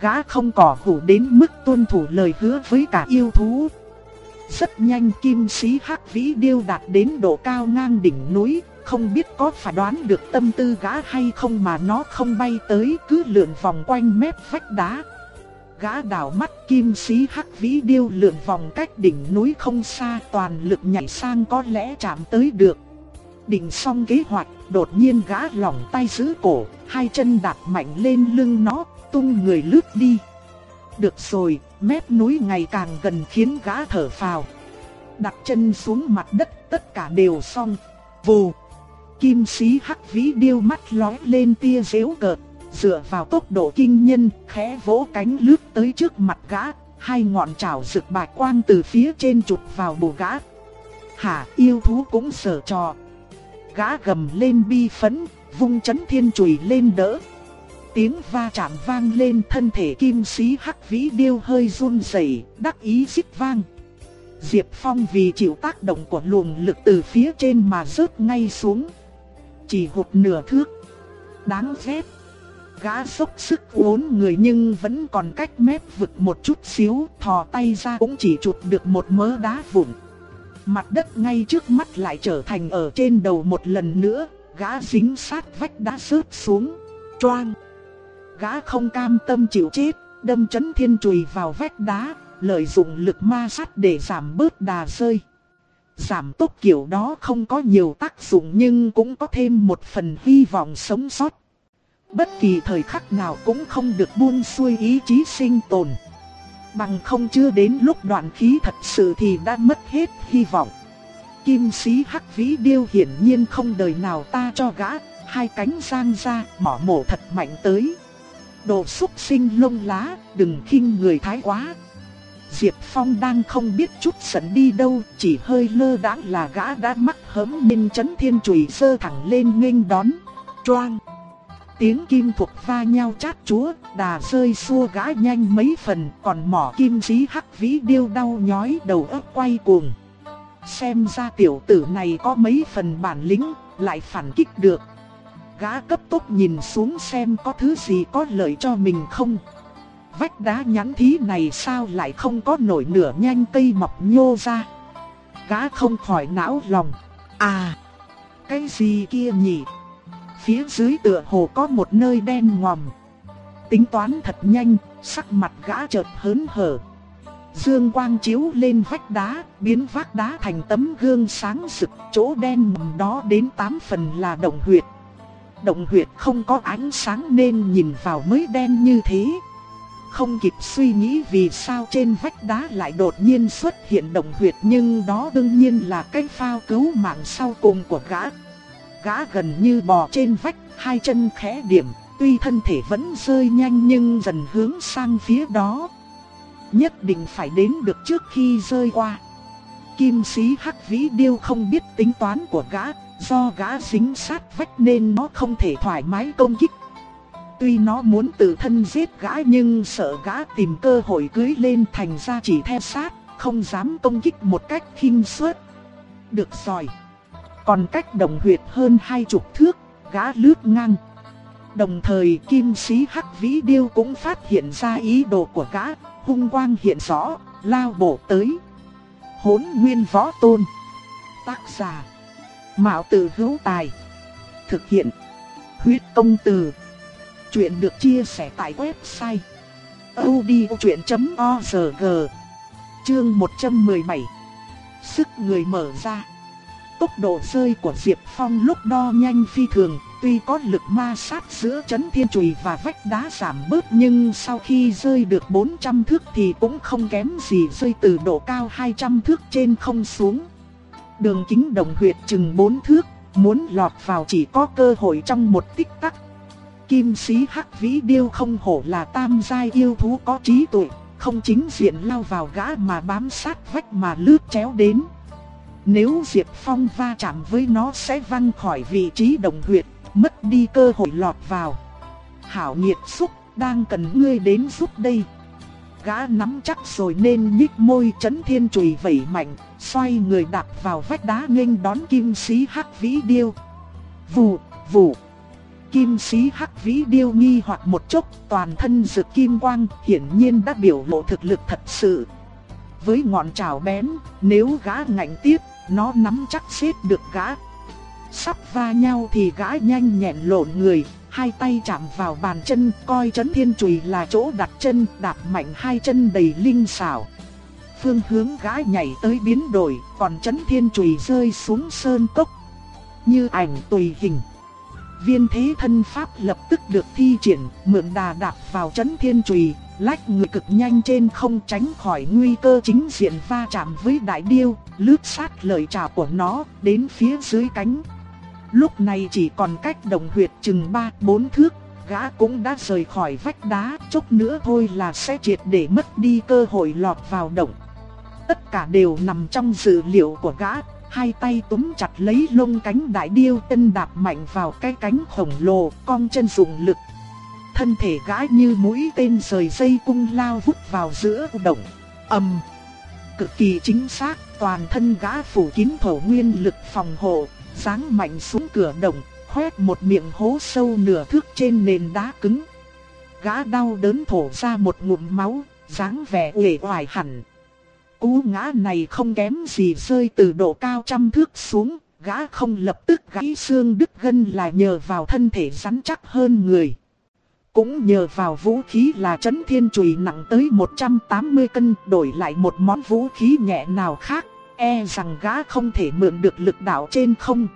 Gã không cỏ hủ đến mức tuân thủ lời hứa với cả yêu thú. Rất nhanh kim sĩ hắc vĩ điêu đạt đến độ cao ngang đỉnh núi, không biết có phải đoán được tâm tư gã hay không mà nó không bay tới cứ lượn vòng quanh mép vách đá. Gã đảo mắt kim sĩ hắc vĩ điêu lượn vòng cách đỉnh núi không xa toàn lực nhảy sang có lẽ chạm tới được. Định xong kế hoạch, đột nhiên gã lỏng tay giữ cổ, hai chân đạp mạnh lên lưng nó, tung người lướt đi. Được rồi, mép núi ngày càng gần khiến gã thở phào. Đặt chân xuống mặt đất tất cả đều xong. Vù. Kim sĩ hắc vĩ điêu mắt lóe lên tia dễu cợt. Dựa vào tốc độ kinh nhân, khẽ vỗ cánh lướt tới trước mặt gã. Hai ngọn trảo rực bạch quang từ phía trên chụp vào bù gã. Hả yêu thú cũng sở trò. Gã gầm lên bi phấn, vung chấn thiên chùy lên đỡ. Tiếng va chạm vang lên thân thể kim sĩ hắc vĩ điêu hơi run rẩy, đắc ý xích vang. Diệp Phong vì chịu tác động của luồng lực từ phía trên mà rớt ngay xuống. Chỉ hụt nửa thước. Đáng ghét. Gã sốc sức uốn người nhưng vẫn còn cách mép vực một chút xíu, thò tay ra cũng chỉ chụp được một mớ đá vụn. Mặt đất ngay trước mắt lại trở thành ở trên đầu một lần nữa, gã dính sát vách đá rớt xuống. Choang! Gã không cam tâm chịu chết, đâm chấn thiên chùy vào vách đá, lợi dụng lực ma sát để giảm bớt đà rơi. Giảm tốc kiểu đó không có nhiều tác dụng nhưng cũng có thêm một phần hy vọng sống sót. Bất kỳ thời khắc nào cũng không được buông xuôi ý chí sinh tồn. Bằng không chưa đến lúc đoạn khí thật sự thì đã mất hết hy vọng. Kim sĩ hắc vĩ điêu hiển nhiên không đời nào ta cho gã, hai cánh giang ra, mỏ mổ thật mạnh tới. Đồ xúc sinh lông lá, đừng khinh người thái quá. Diệp Phong đang không biết chút sẵn đi đâu, chỉ hơi lơ đãng là gã đã mắc hớm nên chấn thiên chùy sơ thẳng lên nghênh đón. Choang! Tiếng kim thuộc va nhau chát chúa, đà rơi xua gã nhanh mấy phần, còn mỏ kim dí hắc vĩ điêu đau nhói đầu ấp quay cuồng. Xem ra tiểu tử này có mấy phần bản lĩnh, lại phản kích được. Gã cấp tốc nhìn xuống xem có thứ gì có lợi cho mình không. Vách đá nhẵn thí này sao lại không có nổi nửa nhanh cây mọc nhô ra. Gã không khỏi não lòng. À, cái gì kia nhỉ? Phía dưới tựa hồ có một nơi đen ngòm. Tính toán thật nhanh, sắc mặt gã chợt hớn hở. Dương quang chiếu lên vách đá, biến vách đá thành tấm gương sáng sực, chỗ đen ngòm đó đến 8 phần là động huyệt. Động huyệt không có ánh sáng nên nhìn vào mới đen như thế. Không kịp suy nghĩ vì sao trên vách đá lại đột nhiên xuất hiện động huyệt nhưng đó đương nhiên là cái phao cứu mạng sau cùng của gã. Gã gần như bò trên vách, hai chân khẽ điểm, tuy thân thể vẫn rơi nhanh nhưng dần hướng sang phía đó. Nhất định phải đến được trước khi rơi qua. Kim sĩ hắc vĩ điêu không biết tính toán của gã, do gã dính sát vách nên nó không thể thoải mái công kích. Tuy nó muốn tự thân giết gã nhưng sợ gã tìm cơ hội cưới lên thành ra chỉ theo sát, không dám công kích một cách khinh suất. Được rồi. Còn cách đồng huyệt hơn hai chục thước, gã lướt ngang. Đồng thời kim sĩ hắc vĩ điêu cũng phát hiện ra ý đồ của gã, hung quang hiện rõ, lao bổ tới. Hốn nguyên võ tôn. Tác giả. Mạo tử hữu tài. Thực hiện. Huyết công từ. Chuyện được chia sẻ tại website. odchuyện.org Chương 117 Sức người mở ra Tốc độ rơi của Diệp Phong lúc đo nhanh phi thường, tuy có lực ma sát giữa chấn thiên chùy và vách đá giảm bớt nhưng sau khi rơi được 400 thước thì cũng không kém gì rơi từ độ cao 200 thước trên không xuống. Đường kính đồng huyệt chừng 4 thước, muốn lọt vào chỉ có cơ hội trong một tích tắc. Kim sĩ hắc vĩ điêu không hổ là tam giai yêu thú có trí tuệ, không chính diện lao vào gã mà bám sát vách mà lướt chéo đến. Nếu Diệp Phong va chạm với nó sẽ văng khỏi vị trí đồng huyệt, mất đi cơ hội lọt vào. Hảo nhiệt xúc, đang cần ngươi đến giúp đây. Gã nắm chắc rồi nên nhích môi chấn thiên chùy vẩy mạnh, xoay người đạp vào vách đá nghênh đón kim sĩ hắc vĩ điêu. Vù, vù. Kim sĩ hắc vĩ điêu nghi hoặc một chút, toàn thân rực kim quang, hiển nhiên đã biểu lộ thực lực thật sự. Với ngọn trảo bén, nếu gã ngạnh tiếp, nó nắm chắc xếp được gã. Sắp va nhau thì gã nhanh nhẹn lộn người, hai tay chạm vào bàn chân, coi chấn thiên chùy là chỗ đặt chân, đạp mạnh hai chân đầy linh xảo. Phương hướng gã nhảy tới biến đổi, còn chấn thiên chùy rơi xuống sơn cốc. Như ảnh tùy hình. Viên thế thân pháp lập tức được thi triển, mượn đà đạp vào chấn thiên chùy, lách người cực nhanh trên không tránh khỏi nguy cơ chính diện va chạm với đại điêu, lướt sát lời chào của nó đến phía dưới cánh. Lúc này chỉ còn cách đồng huyệt chừng 3-4 thước, gã cũng đã rời khỏi vách đá, chút nữa thôi là sẽ triệt để mất đi cơ hội lọt vào động. Tất cả đều nằm trong dự liệu của gã, hai tay túm chặt lấy lông cánh đại điêu chân đạp mạnh vào cái cánh khổng lồ, cong chân dùng lực thân thể gã như mũi tên rời dây cung lao vút vào giữa động. ầm, cực kỳ chính xác, toàn thân gã phủ kín thổ nguyên lực phòng hộ, giáng mạnh xuống cửa động, khoét một miệng hố sâu nửa thước trên nền đá cứng. Gã đau đớn thổ ra một ngụm máu, dáng vẻ uể oải hẳn. Cú ngã này không kém gì rơi từ độ cao trăm thước xuống, gã không lập tức gãy xương đứt gân là nhờ vào thân thể rắn chắc hơn người. Cũng nhờ vào vũ khí là chấn thiên chùy nặng tới 180 cân đổi lại một món vũ khí nhẹ nào khác, e rằng gã không thể mượn được lực đạo trên không.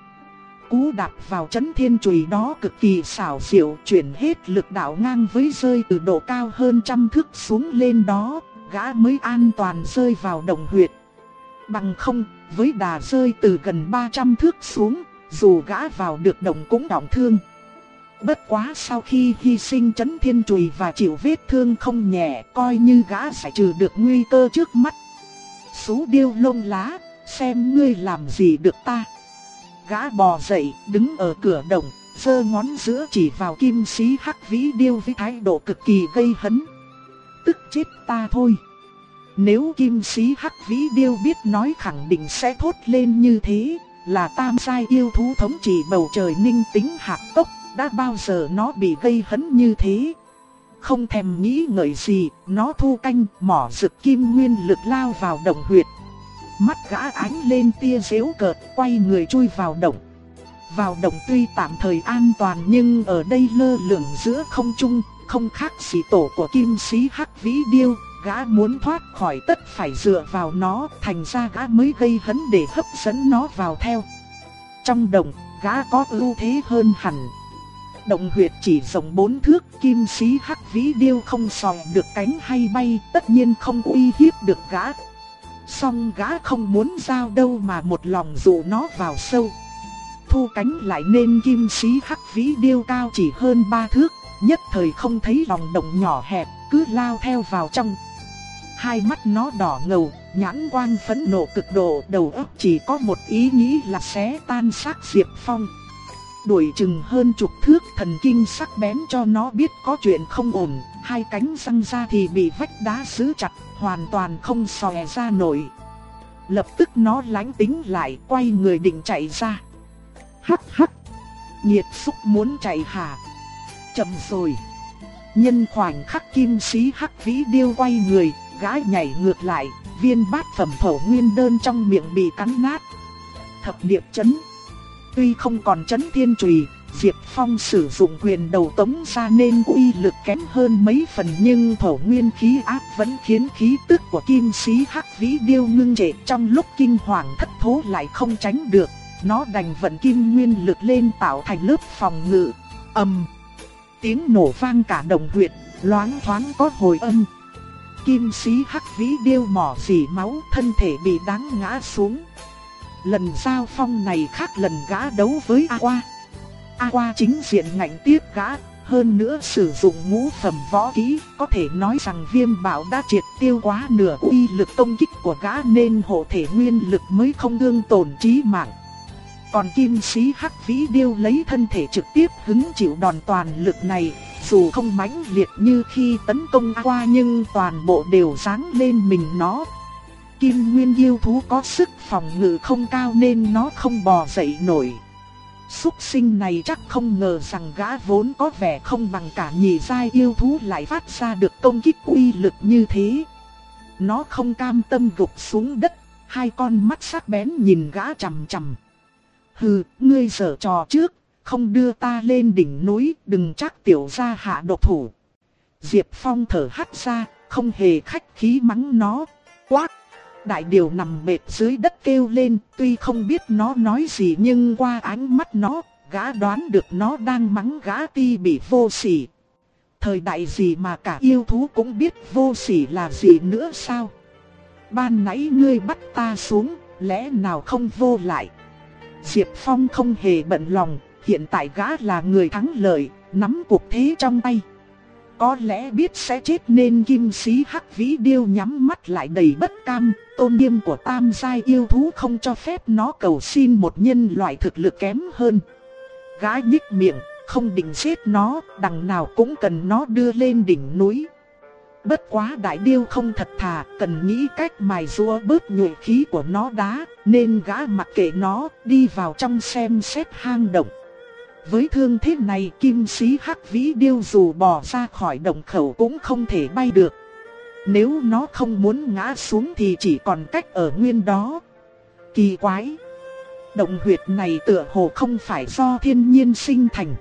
Cú đạp vào chấn thiên chùy đó cực kỳ xảo diệu chuyển hết lực đạo ngang với rơi từ độ cao hơn trăm thước xuống lên đó, gã mới an toàn rơi vào đồng huyệt. Bằng không, với đà rơi từ gần 300 thước xuống, dù gã vào được đồng cũng đọng thương. Bất quá sau khi hy sinh chấn thiên chùy và chịu vết thương không nhẹ, coi như gã giải trừ được nguy cơ trước mắt. Sú điêu lông lá, xem ngươi làm gì được ta. Gã bò dậy, đứng ở cửa đồng, giơ ngón giữa chỉ vào kim sĩ hắc vĩ điêu với thái độ cực kỳ gây hấn. Tức chết ta thôi. Nếu kim sĩ hắc vĩ điêu biết nói khẳng định sẽ thốt lên như thế, là tam sai yêu thú thống trị bầu trời ninh tính hạc tốc, đã bao giờ nó bị gây hấn như thế. Không thèm nghĩ ngợi gì, nó thu canh, mỏ rực kim nguyên lực lao vào động huyệt. Mắt gã ánh lên tia dễu cợt, quay người chui vào động. Vào động tuy tạm thời an toàn nhưng ở đây lơ lửng giữa không trung, không khác gì tổ của kim sĩ hắc vĩ điêu, gã muốn thoát khỏi tất phải dựa vào nó, thành ra gã mới gây hấn để hấp dẫn nó vào theo. Trong động, gã có ưu thế hơn hẳn. Động huyệt chỉ rộng bốn thước, kim sĩ hắc vĩ điêu không sòi được cánh hay bay, tất nhiên không uy hiếp được gã. Song gã không muốn giao đâu mà một lòng dụ nó vào sâu. Thu cánh lại nên kim sĩ hắc vĩ điêu cao chỉ hơn ba thước, nhất thời không thấy lòng động nhỏ hẹp, cứ lao theo vào trong. Hai mắt nó đỏ ngầu, nhãn quang phẫn nộ cực độ, đầu óc chỉ có một ý nghĩ là xé tan xác Diệp Phong. Đuổi chừng hơn chục thước thần kinh sắc bén cho nó biết có chuyện không ổn, hai cánh răng ra thì bị vách đá giữ chặt, hoàn toàn không xòe ra nổi. Lập tức nó lánh tính lại, quay người định chạy ra. Hắc hắc, nhiệt xúc muốn chạy hả? Chậm rồi. Nhân khoảnh khắc kim sĩ hắc vĩ điêu quay người, gái nhảy ngược lại, viên bát phẩm thổ nguyên đơn trong miệng bị cắn nát. Thập điệp chấn. Tuy không còn chấn thiên trùy, Diệp Phong sử dụng quyền đầu tống ra nên uy lực kém hơn mấy phần nhưng thổ nguyên khí áp vẫn khiến khí tức của kim sĩ hắc vĩ điêu ngưng trệ trong lúc kinh hoàng thất thố lại không tránh được. Nó đành vận kim nguyên lực lên tạo thành lớp phòng ngự. ầm, tiếng nổ vang cả đồng huyệt, loáng thoáng có hồi âm kim sĩ hắc vĩ điêu mỏ dì máu thân thể bị đáng ngã xuống. Lần giao phong này khác lần gã đấu với A Qua. A Qua chính diện ngạnh tiếp gã, hơn nữa sử dụng ngũ phẩm võ kỹ, có thể nói rằng viêm bảo đã triệt tiêu quá nửa uy lực công kích của gã nên hộ thể nguyên lực mới không đương tổn trí mạng. Còn kim sĩ hắc vĩ điêu lấy thân thể trực tiếp hứng chịu đòn toàn lực này, dù không mãnh liệt như khi tấn công qua nhưng toàn bộ đều giáng lên mình nó. Kim Nguyên yêu thú có sức phòng ngự không cao nên nó không bò dậy nổi. Súc sinh này chắc không ngờ rằng gã vốn có vẻ không bằng cả nhị giai yêu thú lại phát ra được công kích uy lực như thế. Nó không cam tâm gục xuống đất, hai con mắt sắc bén nhìn gã chằm chằm. Hừ, ngươi giở trò trước, không đưa ta lên đỉnh núi, đừng chắc tiểu gia hạ độc thủ. Diệp Phong thở hắt ra, không hề khách khí mắng nó, quát. Đại điều nằm bệt dưới đất kêu lên, tuy không biết nó nói gì nhưng qua ánh mắt nó, gã đoán được nó đang mắng gã ti bị vô sỉ. Thời đại gì mà cả yêu thú cũng biết vô sỉ là gì nữa sao? Ban nãy ngươi bắt ta xuống, lẽ nào không vô lại? Diệp Phong không hề bận lòng, hiện tại gã là người thắng lợi, nắm cuộc thế trong tay. Có lẽ biết sẽ chết nên kim sĩ hắc vĩ điêu nhắm mắt lại đầy bất cam, tôn nghiêm của tam giai yêu thú không cho phép nó cầu xin một nhân loại thực lực kém hơn. gái nhích miệng, không định giết nó, đằng nào cũng cần nó đưa lên đỉnh núi. Bất quá đại điêu không thật thà, cần nghĩ cách mài rua bớt nhuệ khí của nó đá, nên gã mặc kệ nó, đi vào trong xem xét hang động. Với thương thế này kim sĩ hắc vĩ điêu dù bỏ ra khỏi động khẩu cũng không thể bay được. Nếu nó không muốn ngã xuống thì chỉ còn cách ở nguyên đó. Kỳ quái! Động huyệt này tựa hồ không phải do thiên nhiên sinh thành.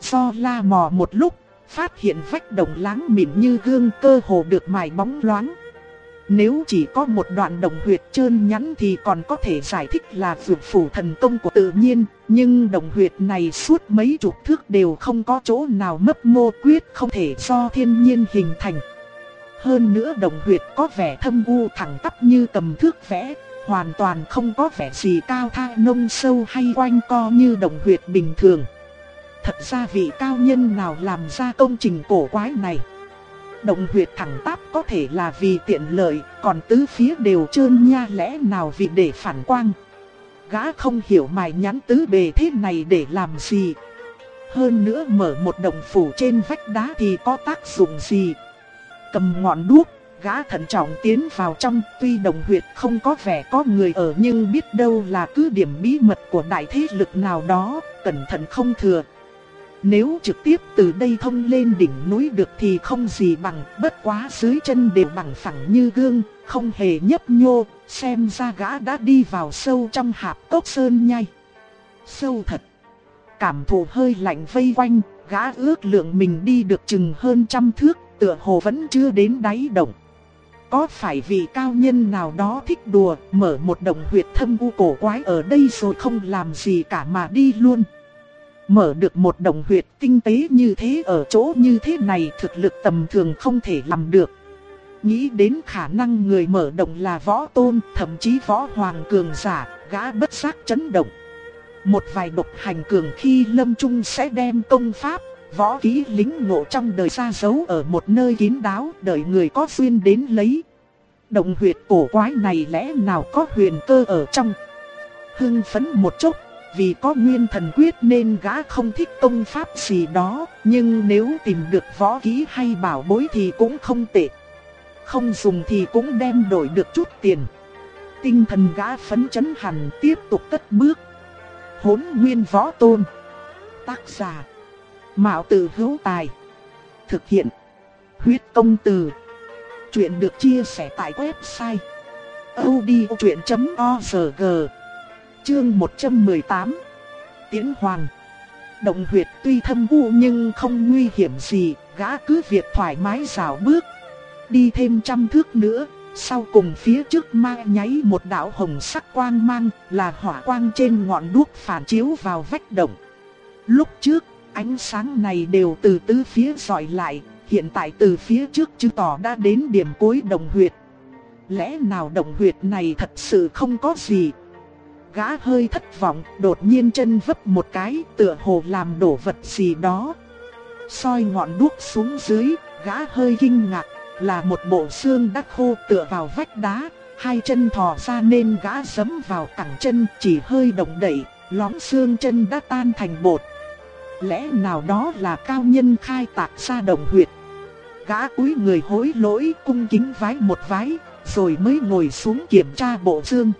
Do la mò một lúc, phát hiện vách động láng mịn như gương cơ hồ được mài bóng loáng. Nếu chỉ có một đoạn đồng huyệt trơn nhắn thì còn có thể giải thích là vượt phủ thần công của tự nhiên, nhưng đồng huyệt này suốt mấy chục thước đều không có chỗ nào mấp mô quyết không thể do thiên nhiên hình thành. Hơn nữa đồng huyệt có vẻ thâm u thẳng tắp như cầm thước vẽ, hoàn toàn không có vẻ gì cao tha nông sâu hay quanh co như đồng huyệt bình thường. Thật ra vị cao nhân nào làm ra công trình cổ quái này? Động huyệt thẳng tắp có thể là vì tiện lợi, còn tứ phía đều trơn nha lẽ nào vì để phản quang. Gã không hiểu mài nhắn tứ bề thế này để làm gì. Hơn nữa mở một động phủ trên vách đá thì có tác dụng gì. Cầm ngọn đuốc, gã thận trọng tiến vào trong, tuy đồng huyệt không có vẻ có người ở nhưng biết đâu là cứ điểm bí mật của đại thế lực nào đó, cẩn thận không thừa. Nếu trực tiếp từ đây thông lên đỉnh núi được thì không gì bằng, bất quá dưới chân đều bằng phẳng như gương, không hề nhấp nhô, xem ra gã đã đi vào sâu trong hạp cốc sơn nhai. Sâu thật. Cảm thụ hơi lạnh vây quanh, gã ước lượng mình đi được chừng hơn trăm thước, tựa hồ vẫn chưa đến đáy động. Có phải vì cao nhân nào đó thích đùa, mở một động huyệt thâm u cổ quái ở đây rồi không làm gì cả mà đi luôn. Mở được một động huyệt tinh tế như thế ở chỗ như thế này thực lực tầm thường không thể làm được. Nghĩ đến khả năng người mở động là võ tôn, thậm chí võ hoàng cường giả, gã bất giác chấn động. Một vài độc hành cường khi lâm trung sẽ đem công pháp, võ kỹ lính ngộ trong đời ra giấu ở một nơi kín đáo, đợi người có duyên đến lấy. Động huyệt cổ quái này lẽ nào có huyền cơ ở trong. Hưng phấn một chút, vì có nguyên thần quyết nên gã không thích công pháp gì đó, nhưng nếu tìm được võ kỹ hay bảo bối thì cũng không tệ. Không dùng thì cũng đem đổi được chút tiền. Tinh thần gã phấn chấn hẳn tiếp tục cất bước. Hốn nguyên võ tôn. Tác giả. Mạo tử hữu tài. Thực hiện. Huyết công từ. Chuyện được chia sẻ tại website. odchuyện.org Chương 118 Tiến Hoàng Động huyệt tuy thâm u nhưng không nguy hiểm gì, gã cứ việc thoải mái rào bước. Đi thêm trăm thước nữa, sau cùng phía trước ma nháy một đạo hồng sắc quang mang là hỏa quang trên ngọn đuốc phản chiếu vào vách động. Lúc trước, ánh sáng này đều từ tứ phía dọi lại, hiện tại từ phía trước chứng tỏ đã đến điểm cuối đồng huyệt. Lẽ nào đồng huyệt này thật sự không có gì, Gã hơi thất vọng, đột nhiên chân vấp một cái, tựa hồ làm đổ vật gì đó. soi ngọn đuốc xuống dưới, gã hơi kinh ngạc, là một bộ xương đắc khô tựa vào vách đá, hai chân thò ra nên gã giẫm vào cẳng chân, chỉ hơi động đậy, lõm xương chân đã tan thành bột. Lẽ nào đó là cao nhân khai tạc ra đồng huyệt. Gã cúi người hối lỗi cung kính vái một vái, rồi mới ngồi xuống kiểm tra bộ xương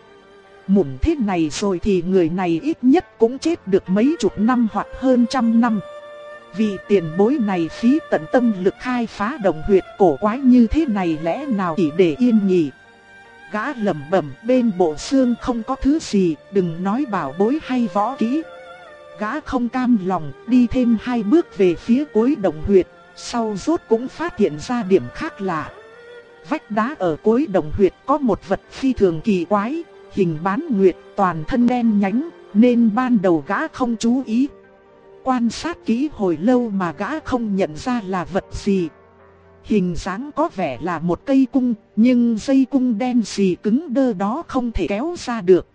mụn thế này rồi thì người này ít nhất cũng chết được mấy chục năm hoặc hơn trăm năm. Vì tiền bối này phí tận tâm lực khai phá đồng huyệt cổ quái như thế này lẽ nào chỉ để yên nhỉ. Gã lẩm bẩm bên bộ xương không có thứ gì, đừng nói bảo bối hay võ kỹ. Gã không cam lòng, đi thêm hai bước về phía cuối đồng huyệt, sau rốt cũng phát hiện ra điểm khác lạ. Vách đá ở cuối đồng huyệt có một vật phi thường kỳ quái, hình bán nguyệt toàn thân đen nhánh, nên ban đầu gã không chú ý. Quan sát kỹ hồi lâu mà gã không nhận ra là vật gì. Hình dáng có vẻ là một cây cung, nhưng dây cung đen xì cứng đơ đó không thể kéo ra được.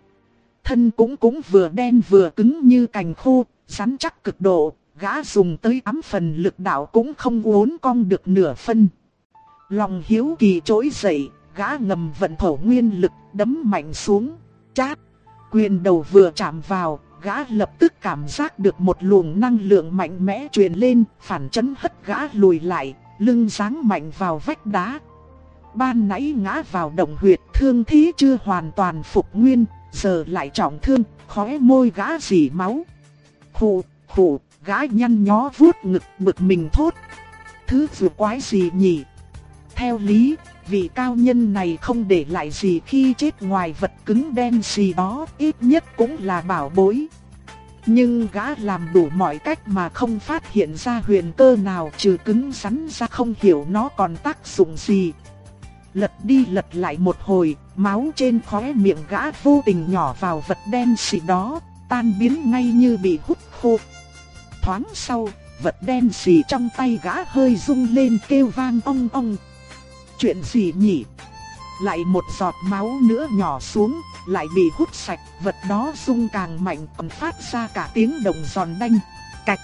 Thân cũng cũng vừa đen vừa cứng như cành khô, rắn chắc cực độ, gã dùng tới ám phần lực đạo cũng không uốn cong được nửa phân. Lòng hiếu kỳ trỗi dậy, gã ngầm vận thổ nguyên lực đấm mạnh xuống, chát. Quyền đầu vừa chạm vào, gã lập tức cảm giác được một luồng năng lượng mạnh mẽ truyền lên, phản chấn hất gã lùi lại, lưng giáng mạnh vào vách đá. Ban nãy ngã vào động huyệt thương thế chưa hoàn toàn phục nguyên, giờ lại trọng thương, khóe môi gã dì máu. Khủ, khủ, gã nhăn nhó vuốt ngực bực mình thốt. Thứ vừa quái gì nhỉ? Theo lý, vị cao nhân này không để lại gì khi chết ngoài vật cứng đen gì đó, ít nhất cũng là bảo bối. Nhưng gã làm đủ mọi cách mà không phát hiện ra huyền cơ nào trừ cứng rắn ra không hiểu nó còn tác dụng gì. Lật đi lật lại một hồi, máu trên khóe miệng gã vô tình nhỏ vào vật đen xì đó, tan biến ngay như bị hút khô. Thoáng sau, vật đen xì trong tay gã hơi rung lên kêu vang ong ong. Chuyện gì nhỉ? lại một giọt máu nữa nhỏ xuống, lại bị hút sạch, vật đó rung càng mạnh còn phát ra cả tiếng đồng giòn đanh. Cạch,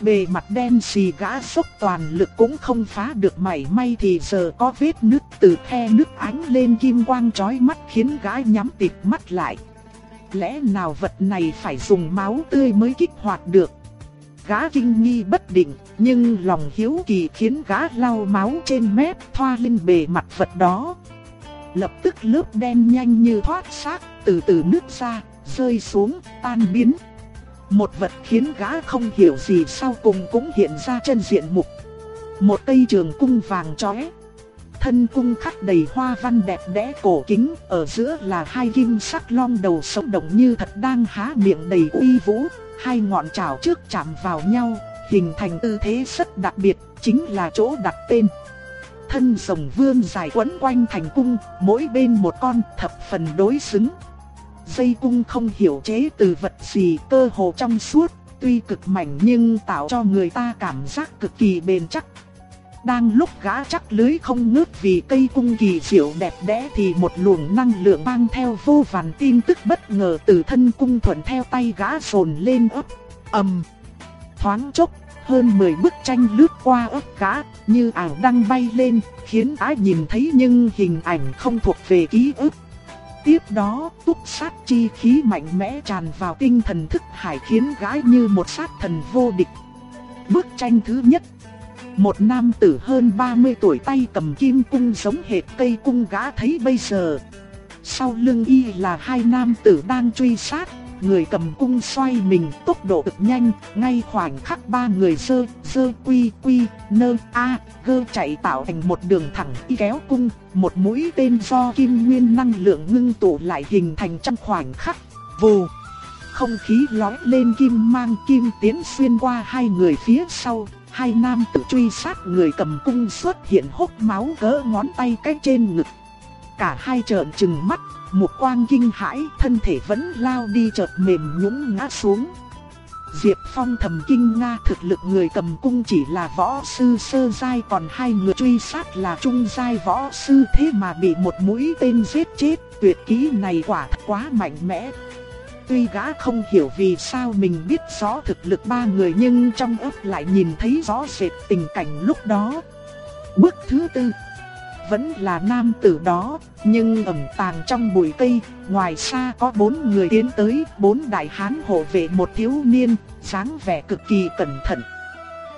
bề mặt đen xì gã sốc toàn lực cũng không phá được mảy may thì giờ có vết nứt từ khe nứt ánh lên kim quang chói mắt khiến gã nhắm tịt mắt lại. Lẽ nào vật này phải dùng máu tươi mới kích hoạt được? Gã kinh nghi bất định, nhưng lòng hiếu kỳ khiến gã lau máu trên mép thoa lên bề mặt vật đó. Lập tức lớp đen nhanh như thoát xác, từ từ nứt ra, rơi xuống, tan biến. Một vật khiến gã không hiểu gì sau cùng cũng hiện ra chân diện mục. Một cây trường cung vàng chóe. Thân cung khắc đầy hoa văn đẹp đẽ cổ kính, ở giữa là hai kim sắc long đầu sống động như thật đang há miệng đầy uy vũ, hai ngọn trảo trước chạm vào nhau, hình thành tư thế rất đặc biệt, chính là chỗ đặt tên. Thân rồng vương dài quấn quanh thành cung, mỗi bên một con thập phần đối xứng. Dây cung không hiểu chế từ vật gì cơ hồ trong suốt, tuy cực mảnh nhưng tạo cho người ta cảm giác cực kỳ bền chắc. Đang lúc gã chắc lưới không ngước vì cây cung kỳ diệu đẹp đẽ thì một luồng năng lượng mang theo vô vàn tin tức bất ngờ từ thân cung thuận theo tay gã sồn lên ấp, ầm. Thoáng chốc, hơn 10 bức tranh lướt qua ấp gã, như ảo đang bay lên, khiến gã nhìn thấy nhưng hình ảnh không thuộc về ký ức. Tiếp đó, túc sát chi khí mạnh mẽ tràn vào tinh thần thức hải khiến gái như một sát thần vô địch. Bức tranh thứ nhất một nam tử hơn 30 tuổi tay cầm kim cung giống hệt cây cung gã thấy bây giờ. Sau lưng y là hai nam tử đang truy sát, người cầm cung xoay mình tốc độ cực nhanh, ngay khoảnh khắc ba người sơ, sơ quy quy, nơ, a, gơ chạy tạo thành một đường thẳng y kéo cung, một mũi tên do kim nguyên năng lượng ngưng tụ lại hình thành trong khoảnh khắc, vù. Không khí lói lên kim mang kim tiến xuyên qua hai người phía sau, hai nam tử truy sát người cầm cung xuất hiện hốc máu gỡ ngón tay cái trên ngực. Cả hai trợn trừng mắt, một quang kinh hãi, thân thể vẫn lao đi chợt mềm nhũn ngã xuống. Diệp Phong thầm kinh nga thực lực người cầm cung chỉ là võ sư sơ giai còn hai người truy sát là trung giai võ sư thế mà bị một mũi tên giết chết, tuyệt kỹ này quả thật quá mạnh mẽ. Tuy gã không hiểu vì sao mình biết rõ thực lực ba người nhưng trong ấp lại nhìn thấy rõ rệt tình cảnh lúc đó. Bước thứ tư Vẫn là nam tử đó, nhưng ẩn tàng trong bụi cây, ngoài xa có bốn người tiến tới, bốn đại hán hộ vệ một thiếu niên, dáng vẻ cực kỳ cẩn thận.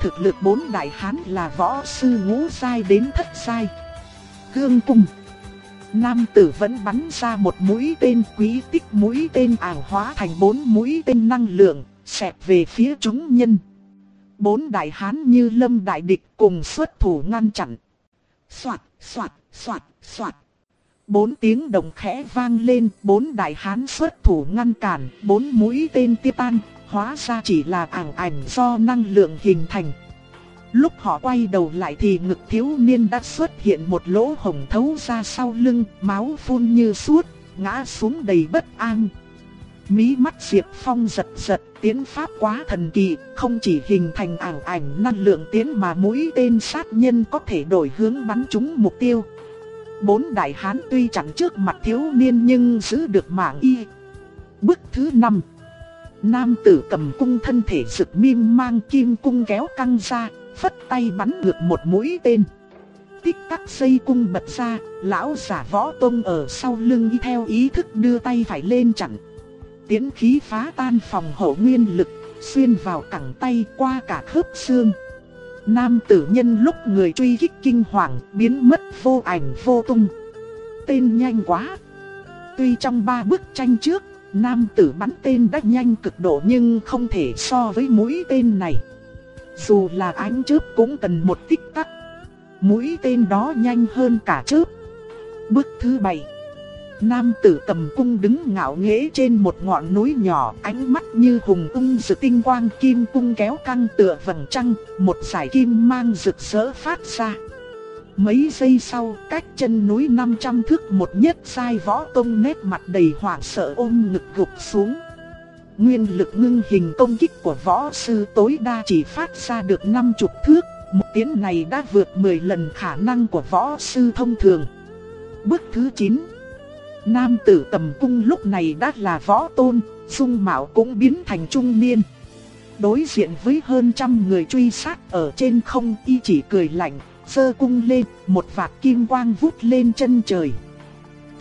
Thực lực bốn đại hán là võ sư ngũ sai đến thất sai. gương cung Nam tử vẫn bắn ra một mũi tên quý tích mũi tên ảo hóa thành bốn mũi tên năng lượng, xẹt về phía chúng nhân. Bốn đại hán như lâm đại địch cùng xuất thủ ngăn chặn. xoạt xoạt xoạt xoạt Bốn tiếng đồng khẽ vang lên, bốn đại hán xuất thủ ngăn cản, bốn mũi tên tiêu tan, hóa ra chỉ là ảo ảnh do năng lượng hình thành. Lúc họ quay đầu lại thì ngực thiếu niên đã xuất hiện một lỗ hồng thấu ra sau lưng, máu phun như suốt, ngã xuống đầy bất an. Mí mắt Diệp Phong giật giật, tiến pháp quá thần kỳ, không chỉ hình thành ảo ảnh năng lượng tiến mà mũi tên sát nhân có thể đổi hướng bắn trúng mục tiêu. Bốn đại hán tuy chặn trước mặt thiếu niên nhưng giữ được mạng y. Bước thứ năm Nam tử cầm cung thân thể rực mim mang kim cung kéo căng ra, phất tay bắn ngược một mũi tên. Tích tắc xây cung bật ra, lão giả võ tông ở sau lưng y theo ý thức đưa tay phải lên chặn. Tiến khí phá tan phòng hộ nguyên lực, xuyên vào cẳng tay qua cả khớp xương. Nam tử nhân lúc người truy kích kinh hoàng, biến mất vô ảnh vô tung. Tên nhanh quá. Tuy trong ba bức tranh trước, nam tử bắn tên đã nhanh cực độ nhưng không thể so với mũi tên này. Dù là ánh chớp cũng cần một tích tắc. Mũi tên đó nhanh hơn cả chớp. Bước thứ bảy. Nam tử cầm cung đứng ngạo nghễ trên một ngọn núi nhỏ, ánh mắt như hùng ung rực tinh quang kim cung kéo căng tựa vầng trăng, một sải kim mang rực rỡ phát ra. Mấy giây sau, cách chân núi 500 thước một nhất sai võ tông nét mặt đầy hoảng sợ ôm ngực gục xuống. Nguyên lực ngưng hình công kích của võ sư tối đa chỉ phát ra được 50 thước, một tiến này đã vượt 10 lần khả năng của võ sư thông thường. Bước thứ 9 Nam tử tầm cung lúc này đã là võ tôn, dung mạo cũng biến thành trung niên. Đối diện với hơn trăm người truy sát ở trên không y chỉ cười lạnh, sơ cung lên, một vạt kim quang vút lên chân trời.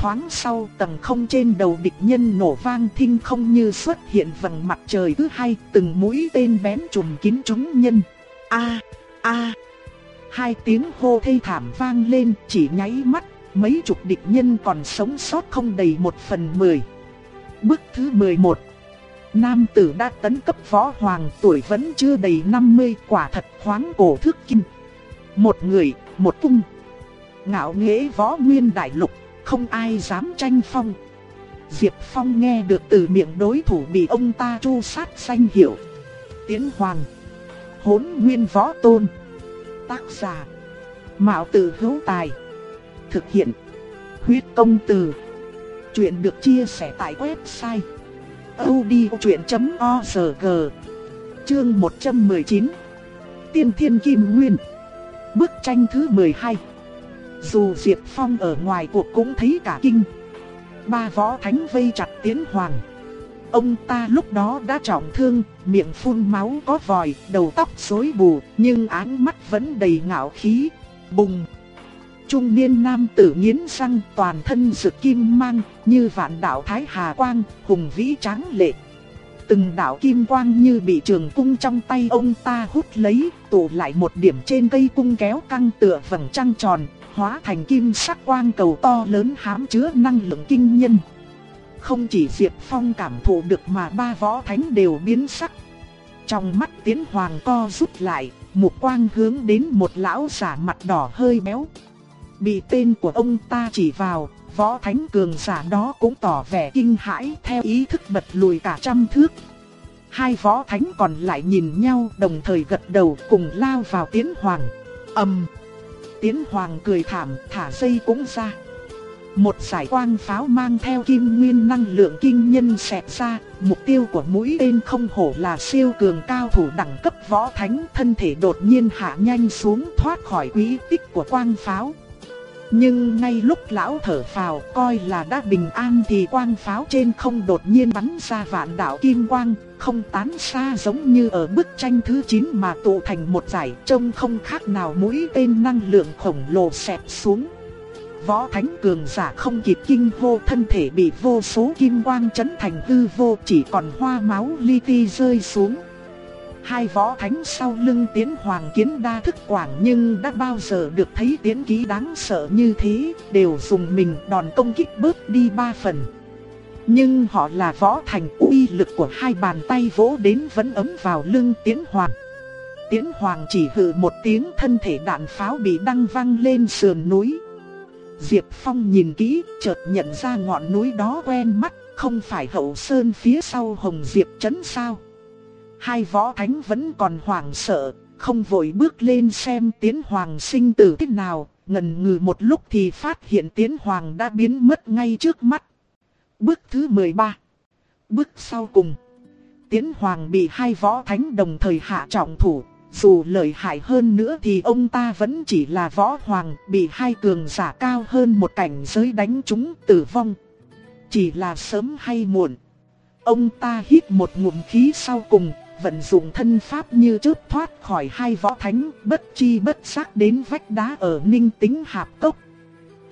Thoáng sau tầng không trên đầu địch nhân nổ vang thinh không như xuất hiện vầng mặt trời thứ hai, từng mũi tên bén trùm kín chúng nhân. A, a. Hai tiếng hô thê thảm vang lên, chỉ nháy mắt, mấy chục địch nhân còn sống sót không đầy một phần mười. Bước thứ 11 Nam tử đã tấn cấp võ hoàng tuổi vẫn chưa đầy 50 quả thật khoáng cổ thước kim. Một người, một cung. Ngạo nghễ võ nguyên đại lục, không ai dám tranh phong. Diệp Phong nghe được từ miệng đối thủ bị ông ta tru sát danh hiệu. Tiến Hoàng. Hốn nguyên võ tôn. Tác giả. Mạo tử hữu tài. Thực hiện. Huyết công từ. Chuyện được chia sẻ tại website odchuyện.org Chương 119 Tiên Thiên Kim Nguyên Bức tranh thứ 12 dù Diệp Phong ở ngoài cuộc cũng thấy cả kinh Ba võ thánh vây chặt tiến hoàng Ông ta lúc đó đã trọng thương, miệng phun máu có vòi, đầu tóc rối bù, nhưng ánh mắt vẫn đầy ngạo khí. Bùng! Trung niên nam tử nghiến răng toàn thân rực kim mang, như vạn đạo thái hà quang, hùng vĩ tráng lệ. Từng đạo kim quang như bị trường cung trong tay ông ta hút lấy, tụ lại một điểm trên cây cung kéo căng tựa vầng trăng tròn, hóa thành kim sắc quang cầu to lớn hãm chứa năng lượng kinh nhân. Không chỉ Diệp Phong cảm thụ được mà ba võ thánh đều biến sắc. Trong mắt tiến hoàng co rút lại, một quang hướng đến một lão giả mặt đỏ hơi béo. Bị tên của ông ta chỉ vào, võ thánh cường giả đó cũng tỏ vẻ kinh hãi theo ý thức bật lùi cả trăm thước. Hai võ thánh còn lại nhìn nhau đồng thời gật đầu cùng lao vào tiến hoàng. ầm Tiến hoàng cười thảm thả dây cũng ra. Một giải quang pháo mang theo kim nguyên năng lượng kinh nhân xẹt ra, mục tiêu của mũi tên không hổ là siêu cường cao thủ đẳng cấp võ thánh, thân thể đột nhiên hạ nhanh xuống thoát khỏi quý tích của quang pháo. Nhưng ngay lúc lão thở phào coi là đã bình an thì quang pháo trên không đột nhiên bắn ra vạn đạo kim quang, không tán xa giống như ở bức tranh thứ 9 mà tụ thành một giải trông không khác nào mũi tên năng lượng khổng lồ xẹt xuống. Võ Thánh Cường giả không kịp kinh hô thân thể bị vô số kim quang chấn thành hư vô chỉ còn hoa máu li ti rơi xuống. Hai võ thánh sau lưng tiến hoàng kiến đa thức quảng nhưng đã bao giờ được thấy tiến ký đáng sợ như thế, đều dùng mình đòn công kích bớt đi ba phần. Nhưng họ là võ thành uy lực của hai bàn tay vỗ đến vẫn ấm vào lưng tiến hoàng. Tiến hoàng chỉ hự một tiếng thân thể đạn pháo bị đăng văng lên sườn núi. Diệp Phong nhìn kỹ, chợt nhận ra ngọn núi đó quen mắt, không phải hậu sơn phía sau Hồng Diệp Trấn sao. Hai võ thánh vẫn còn hoảng sợ, không vội bước lên xem tiến hoàng sinh tử thế nào, ngần ngừ một lúc thì phát hiện tiến hoàng đã biến mất ngay trước mắt. Bước thứ 13 Bước sau cùng Tiến hoàng bị hai võ thánh đồng thời hạ trọng thủ, dù lợi hại hơn nữa thì ông ta vẫn chỉ là võ hoàng bị hai cường giả cao hơn một cảnh giới đánh chúng tử vong. Chỉ là sớm hay muộn. Ông ta hít một ngụm khí sau cùng, vận dụng thân pháp như chớp thoát khỏi hai võ thánh, bất chi bất giác đến vách đá ở ninh tính hạp cốc.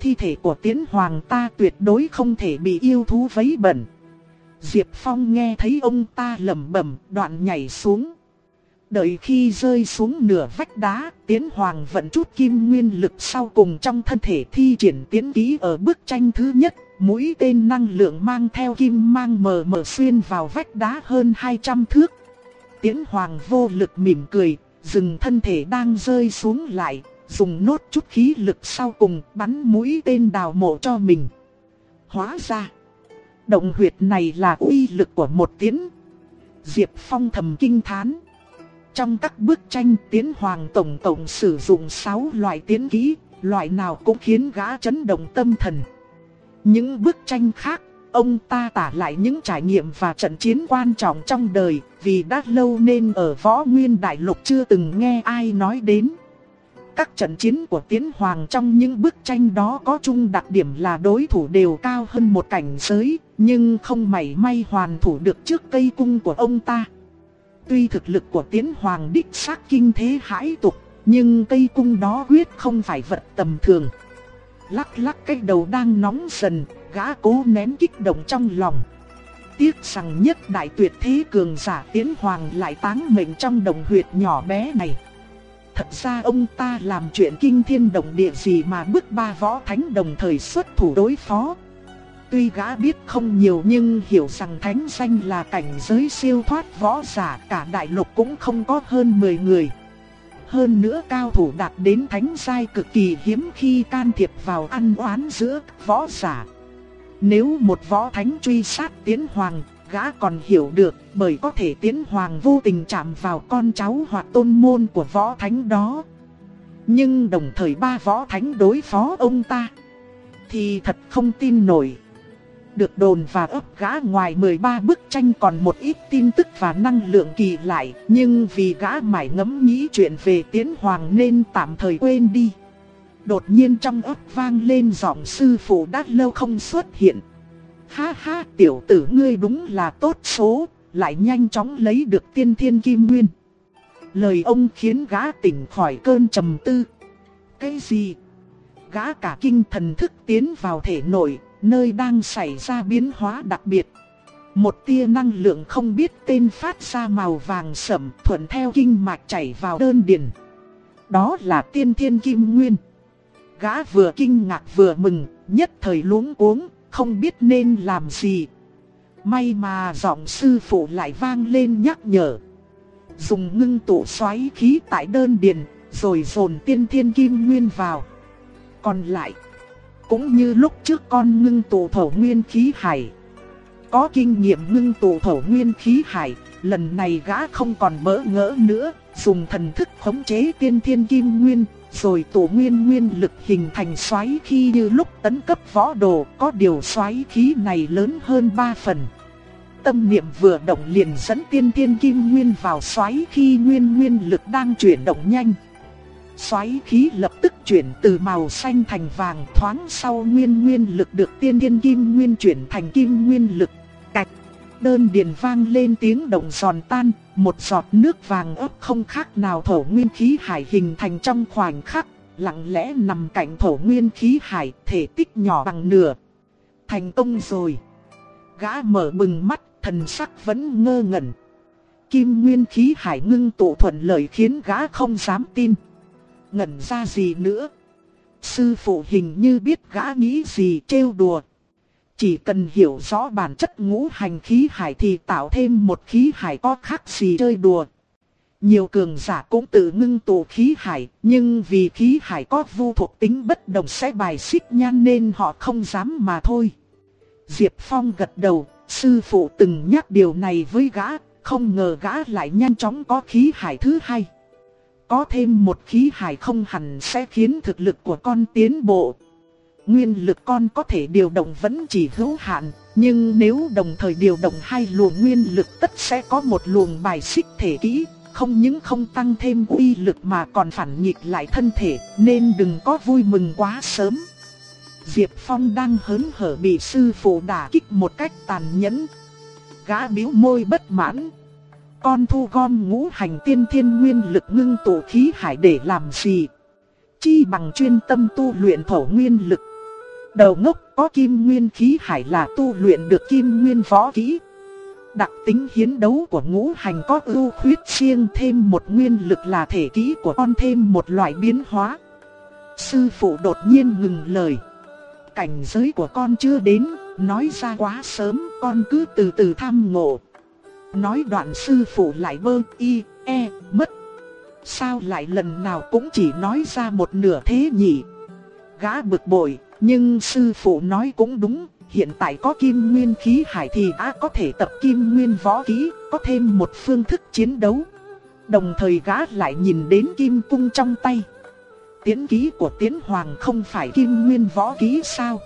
Thi thể của tiến hoàng ta tuyệt đối không thể bị yêu thú vấy bẩn. Diệp Phong nghe thấy ông ta lẩm bẩm, đoạn nhảy xuống. Đợi khi rơi xuống nửa vách đá, tiến hoàng vận chút kim nguyên lực sau cùng trong thân thể thi triển tiến ký ở bức tranh thứ nhất. Mũi tên năng lượng mang theo kim mang mờ mờ xuyên vào vách đá hơn 200 thước. Tiễn Hoàng vô lực mỉm cười, dừng thân thể đang rơi xuống lại, dùng nốt chút khí lực sau cùng bắn mũi tên đào mộ cho mình. Hóa ra, động huyệt này là uy lực của một tiến. Diệp Phong thầm kinh thán. Trong các bức tranh tiến hoàng tổng tổng sử dụng 6 loại tiến kỹ, loại nào cũng khiến gã chấn động tâm thần. Những bức tranh khác Ông ta tả lại những trải nghiệm và trận chiến quan trọng trong đời, vì đã lâu nên ở võ nguyên đại lục chưa từng nghe ai nói đến. Các trận chiến của Tiến Hoàng trong những bức tranh đó có chung đặc điểm là đối thủ đều cao hơn một cảnh giới, nhưng không mảy may hoàn thủ được trước cây cung của ông ta. Tuy thực lực của Tiến Hoàng đích xác kinh thế hãi tục, nhưng cây cung đó quyết không phải vật tầm thường. Lắc lắc cái đầu đang nóng dần, gã cố nén kích động trong lòng. Tiếc rằng nhất đại tuyệt thế cường giả Tiến Hoàng lại táng mệnh trong đồng huyệt nhỏ bé này. Thật ra ông ta làm chuyện kinh thiên động địa gì mà bước ba võ thánh đồng thời xuất thủ đối phó. Tuy gã biết không nhiều nhưng hiểu rằng thánh danh là cảnh giới siêu thoát võ giả, cả đại lục cũng không có hơn 10 người. Hơn nữa cao thủ đạt đến thánh giai cực kỳ hiếm khi can thiệp vào ăn oán giữa võ giả. Nếu một võ thánh truy sát tiến hoàng, gã còn hiểu được bởi có thể tiến hoàng vô tình chạm vào con cháu hoặc tôn môn của võ thánh đó. Nhưng đồng thời ba võ thánh đối phó ông ta, thì thật không tin nổi. Được đồn và ấp gã ngoài 13 bức tranh còn một ít tin tức và năng lượng kỳ lại, nhưng vì gã mải ngẫm nghĩ chuyện về tiến hoàng nên tạm thời quên đi. Đột nhiên trong ấp vang lên giọng sư phụ đã lâu không xuất hiện. Ha ha tiểu tử ngươi đúng là tốt số, lại nhanh chóng lấy được tiên thiên kim nguyên. Lời ông khiến gã tỉnh khỏi cơn trầm tư. Cái gì? Gã cả kinh thần thức tiến vào thể nội, nơi đang xảy ra biến hóa đặc biệt. Một tia năng lượng không biết tên phát ra màu vàng sẫm thuận theo kinh mạch chảy vào đơn điền. Đó là tiên thiên kim nguyên. Gã vừa kinh ngạc vừa mừng, nhất thời luống cuống, không biết nên làm gì. May mà giọng sư phụ lại vang lên nhắc nhở. Dùng ngưng tụ xoáy khí tại đơn điền, rồi dồn tiên thiên kim nguyên vào. Còn lại, cũng như lúc trước con ngưng tụ thổ nguyên khí hải. Có kinh nghiệm ngưng tụ thổ nguyên khí hải, lần này gã không còn mỡ ngỡ nữa, dùng thần thức khống chế tiên thiên kim nguyên, rồi tổ nguyên nguyên lực hình thành xoáy khi như lúc tấn cấp võ đồ, có điều xoáy khí này lớn hơn 3 phần. Tâm niệm vừa động liền dẫn tiên thiên kim nguyên vào xoáy khi nguyên nguyên lực đang chuyển động nhanh. Xoáy khí lập tức chuyển từ màu xanh thành vàng thoáng sau nguyên nguyên lực được tiên thiên kim nguyên chuyển thành kim nguyên lực. Đơn điền vang lên tiếng động giòn tan, một giọt nước vàng ấp không khác nào thổ nguyên khí hải hình thành trong khoảnh khắc, lặng lẽ nằm cạnh thổ nguyên khí hải, thể tích nhỏ bằng nửa. Thành công rồi. Gã mở bừng mắt, thần sắc vẫn ngơ ngẩn. Kim nguyên khí hải ngưng tụ thuận lợi khiến gã không dám tin ngẩn ra gì nữa. Sư phụ hình như biết gã nghĩ gì trêu đùa. Chỉ cần hiểu rõ bản chất ngũ hành khí hải thì tạo thêm một khí hải có khác gì chơi đùa. Nhiều cường giả cũng tự ngưng tụ khí hải, nhưng vì khí hải có vu thuộc tính bất đồng sẽ bài xích nhan nên họ không dám mà thôi. Diệp Phong gật đầu, sư phụ từng nhắc điều này với gã, không ngờ gã lại nhanh chóng có khí hải thứ hai. Có thêm một khí hải không hẳn sẽ khiến thực lực của con tiến bộ. Nguyên lực con có thể điều động vẫn chỉ hữu hạn, nhưng nếu đồng thời điều động hai luồng nguyên lực tất sẽ có một luồng bài xích thể kỹ, không những không tăng thêm uy lực mà còn phản nghịch lại thân thể, nên đừng có vui mừng quá sớm. Diệp Phong đang hớn hở bị sư phụ đả kích một cách tàn nhẫn. Gã biếu môi bất mãn. Con thu gom ngũ hành tiên thiên nguyên lực ngưng tụ khí hải để làm gì? Chi bằng chuyên tâm tu luyện thổ nguyên lực. Đầu ngốc có kim nguyên khí hải là tu luyện được kim nguyên võ kỹ. Đặc tính hiến đấu của ngũ hành có ưu khuyết riêng thêm một nguyên lực là thể kỹ của con thêm một loại biến hóa. Sư phụ đột nhiên ngừng lời. Cảnh giới của con chưa đến, nói ra quá sớm, con cứ từ từ tham ngộ. Nói đoạn sư phụ lại bơ y, e, mất. Sao lại lần nào cũng chỉ nói ra một nửa thế nhỉ? Gã bực bội, nhưng sư phụ nói cũng đúng. Hiện tại có kim nguyên khí hải thì á có thể tập kim nguyên võ kỹ, có thêm một phương thức chiến đấu. Đồng thời gã lại nhìn đến kim cung trong tay. Tiến ký của tiến hoàng không phải kim nguyên võ kỹ sao?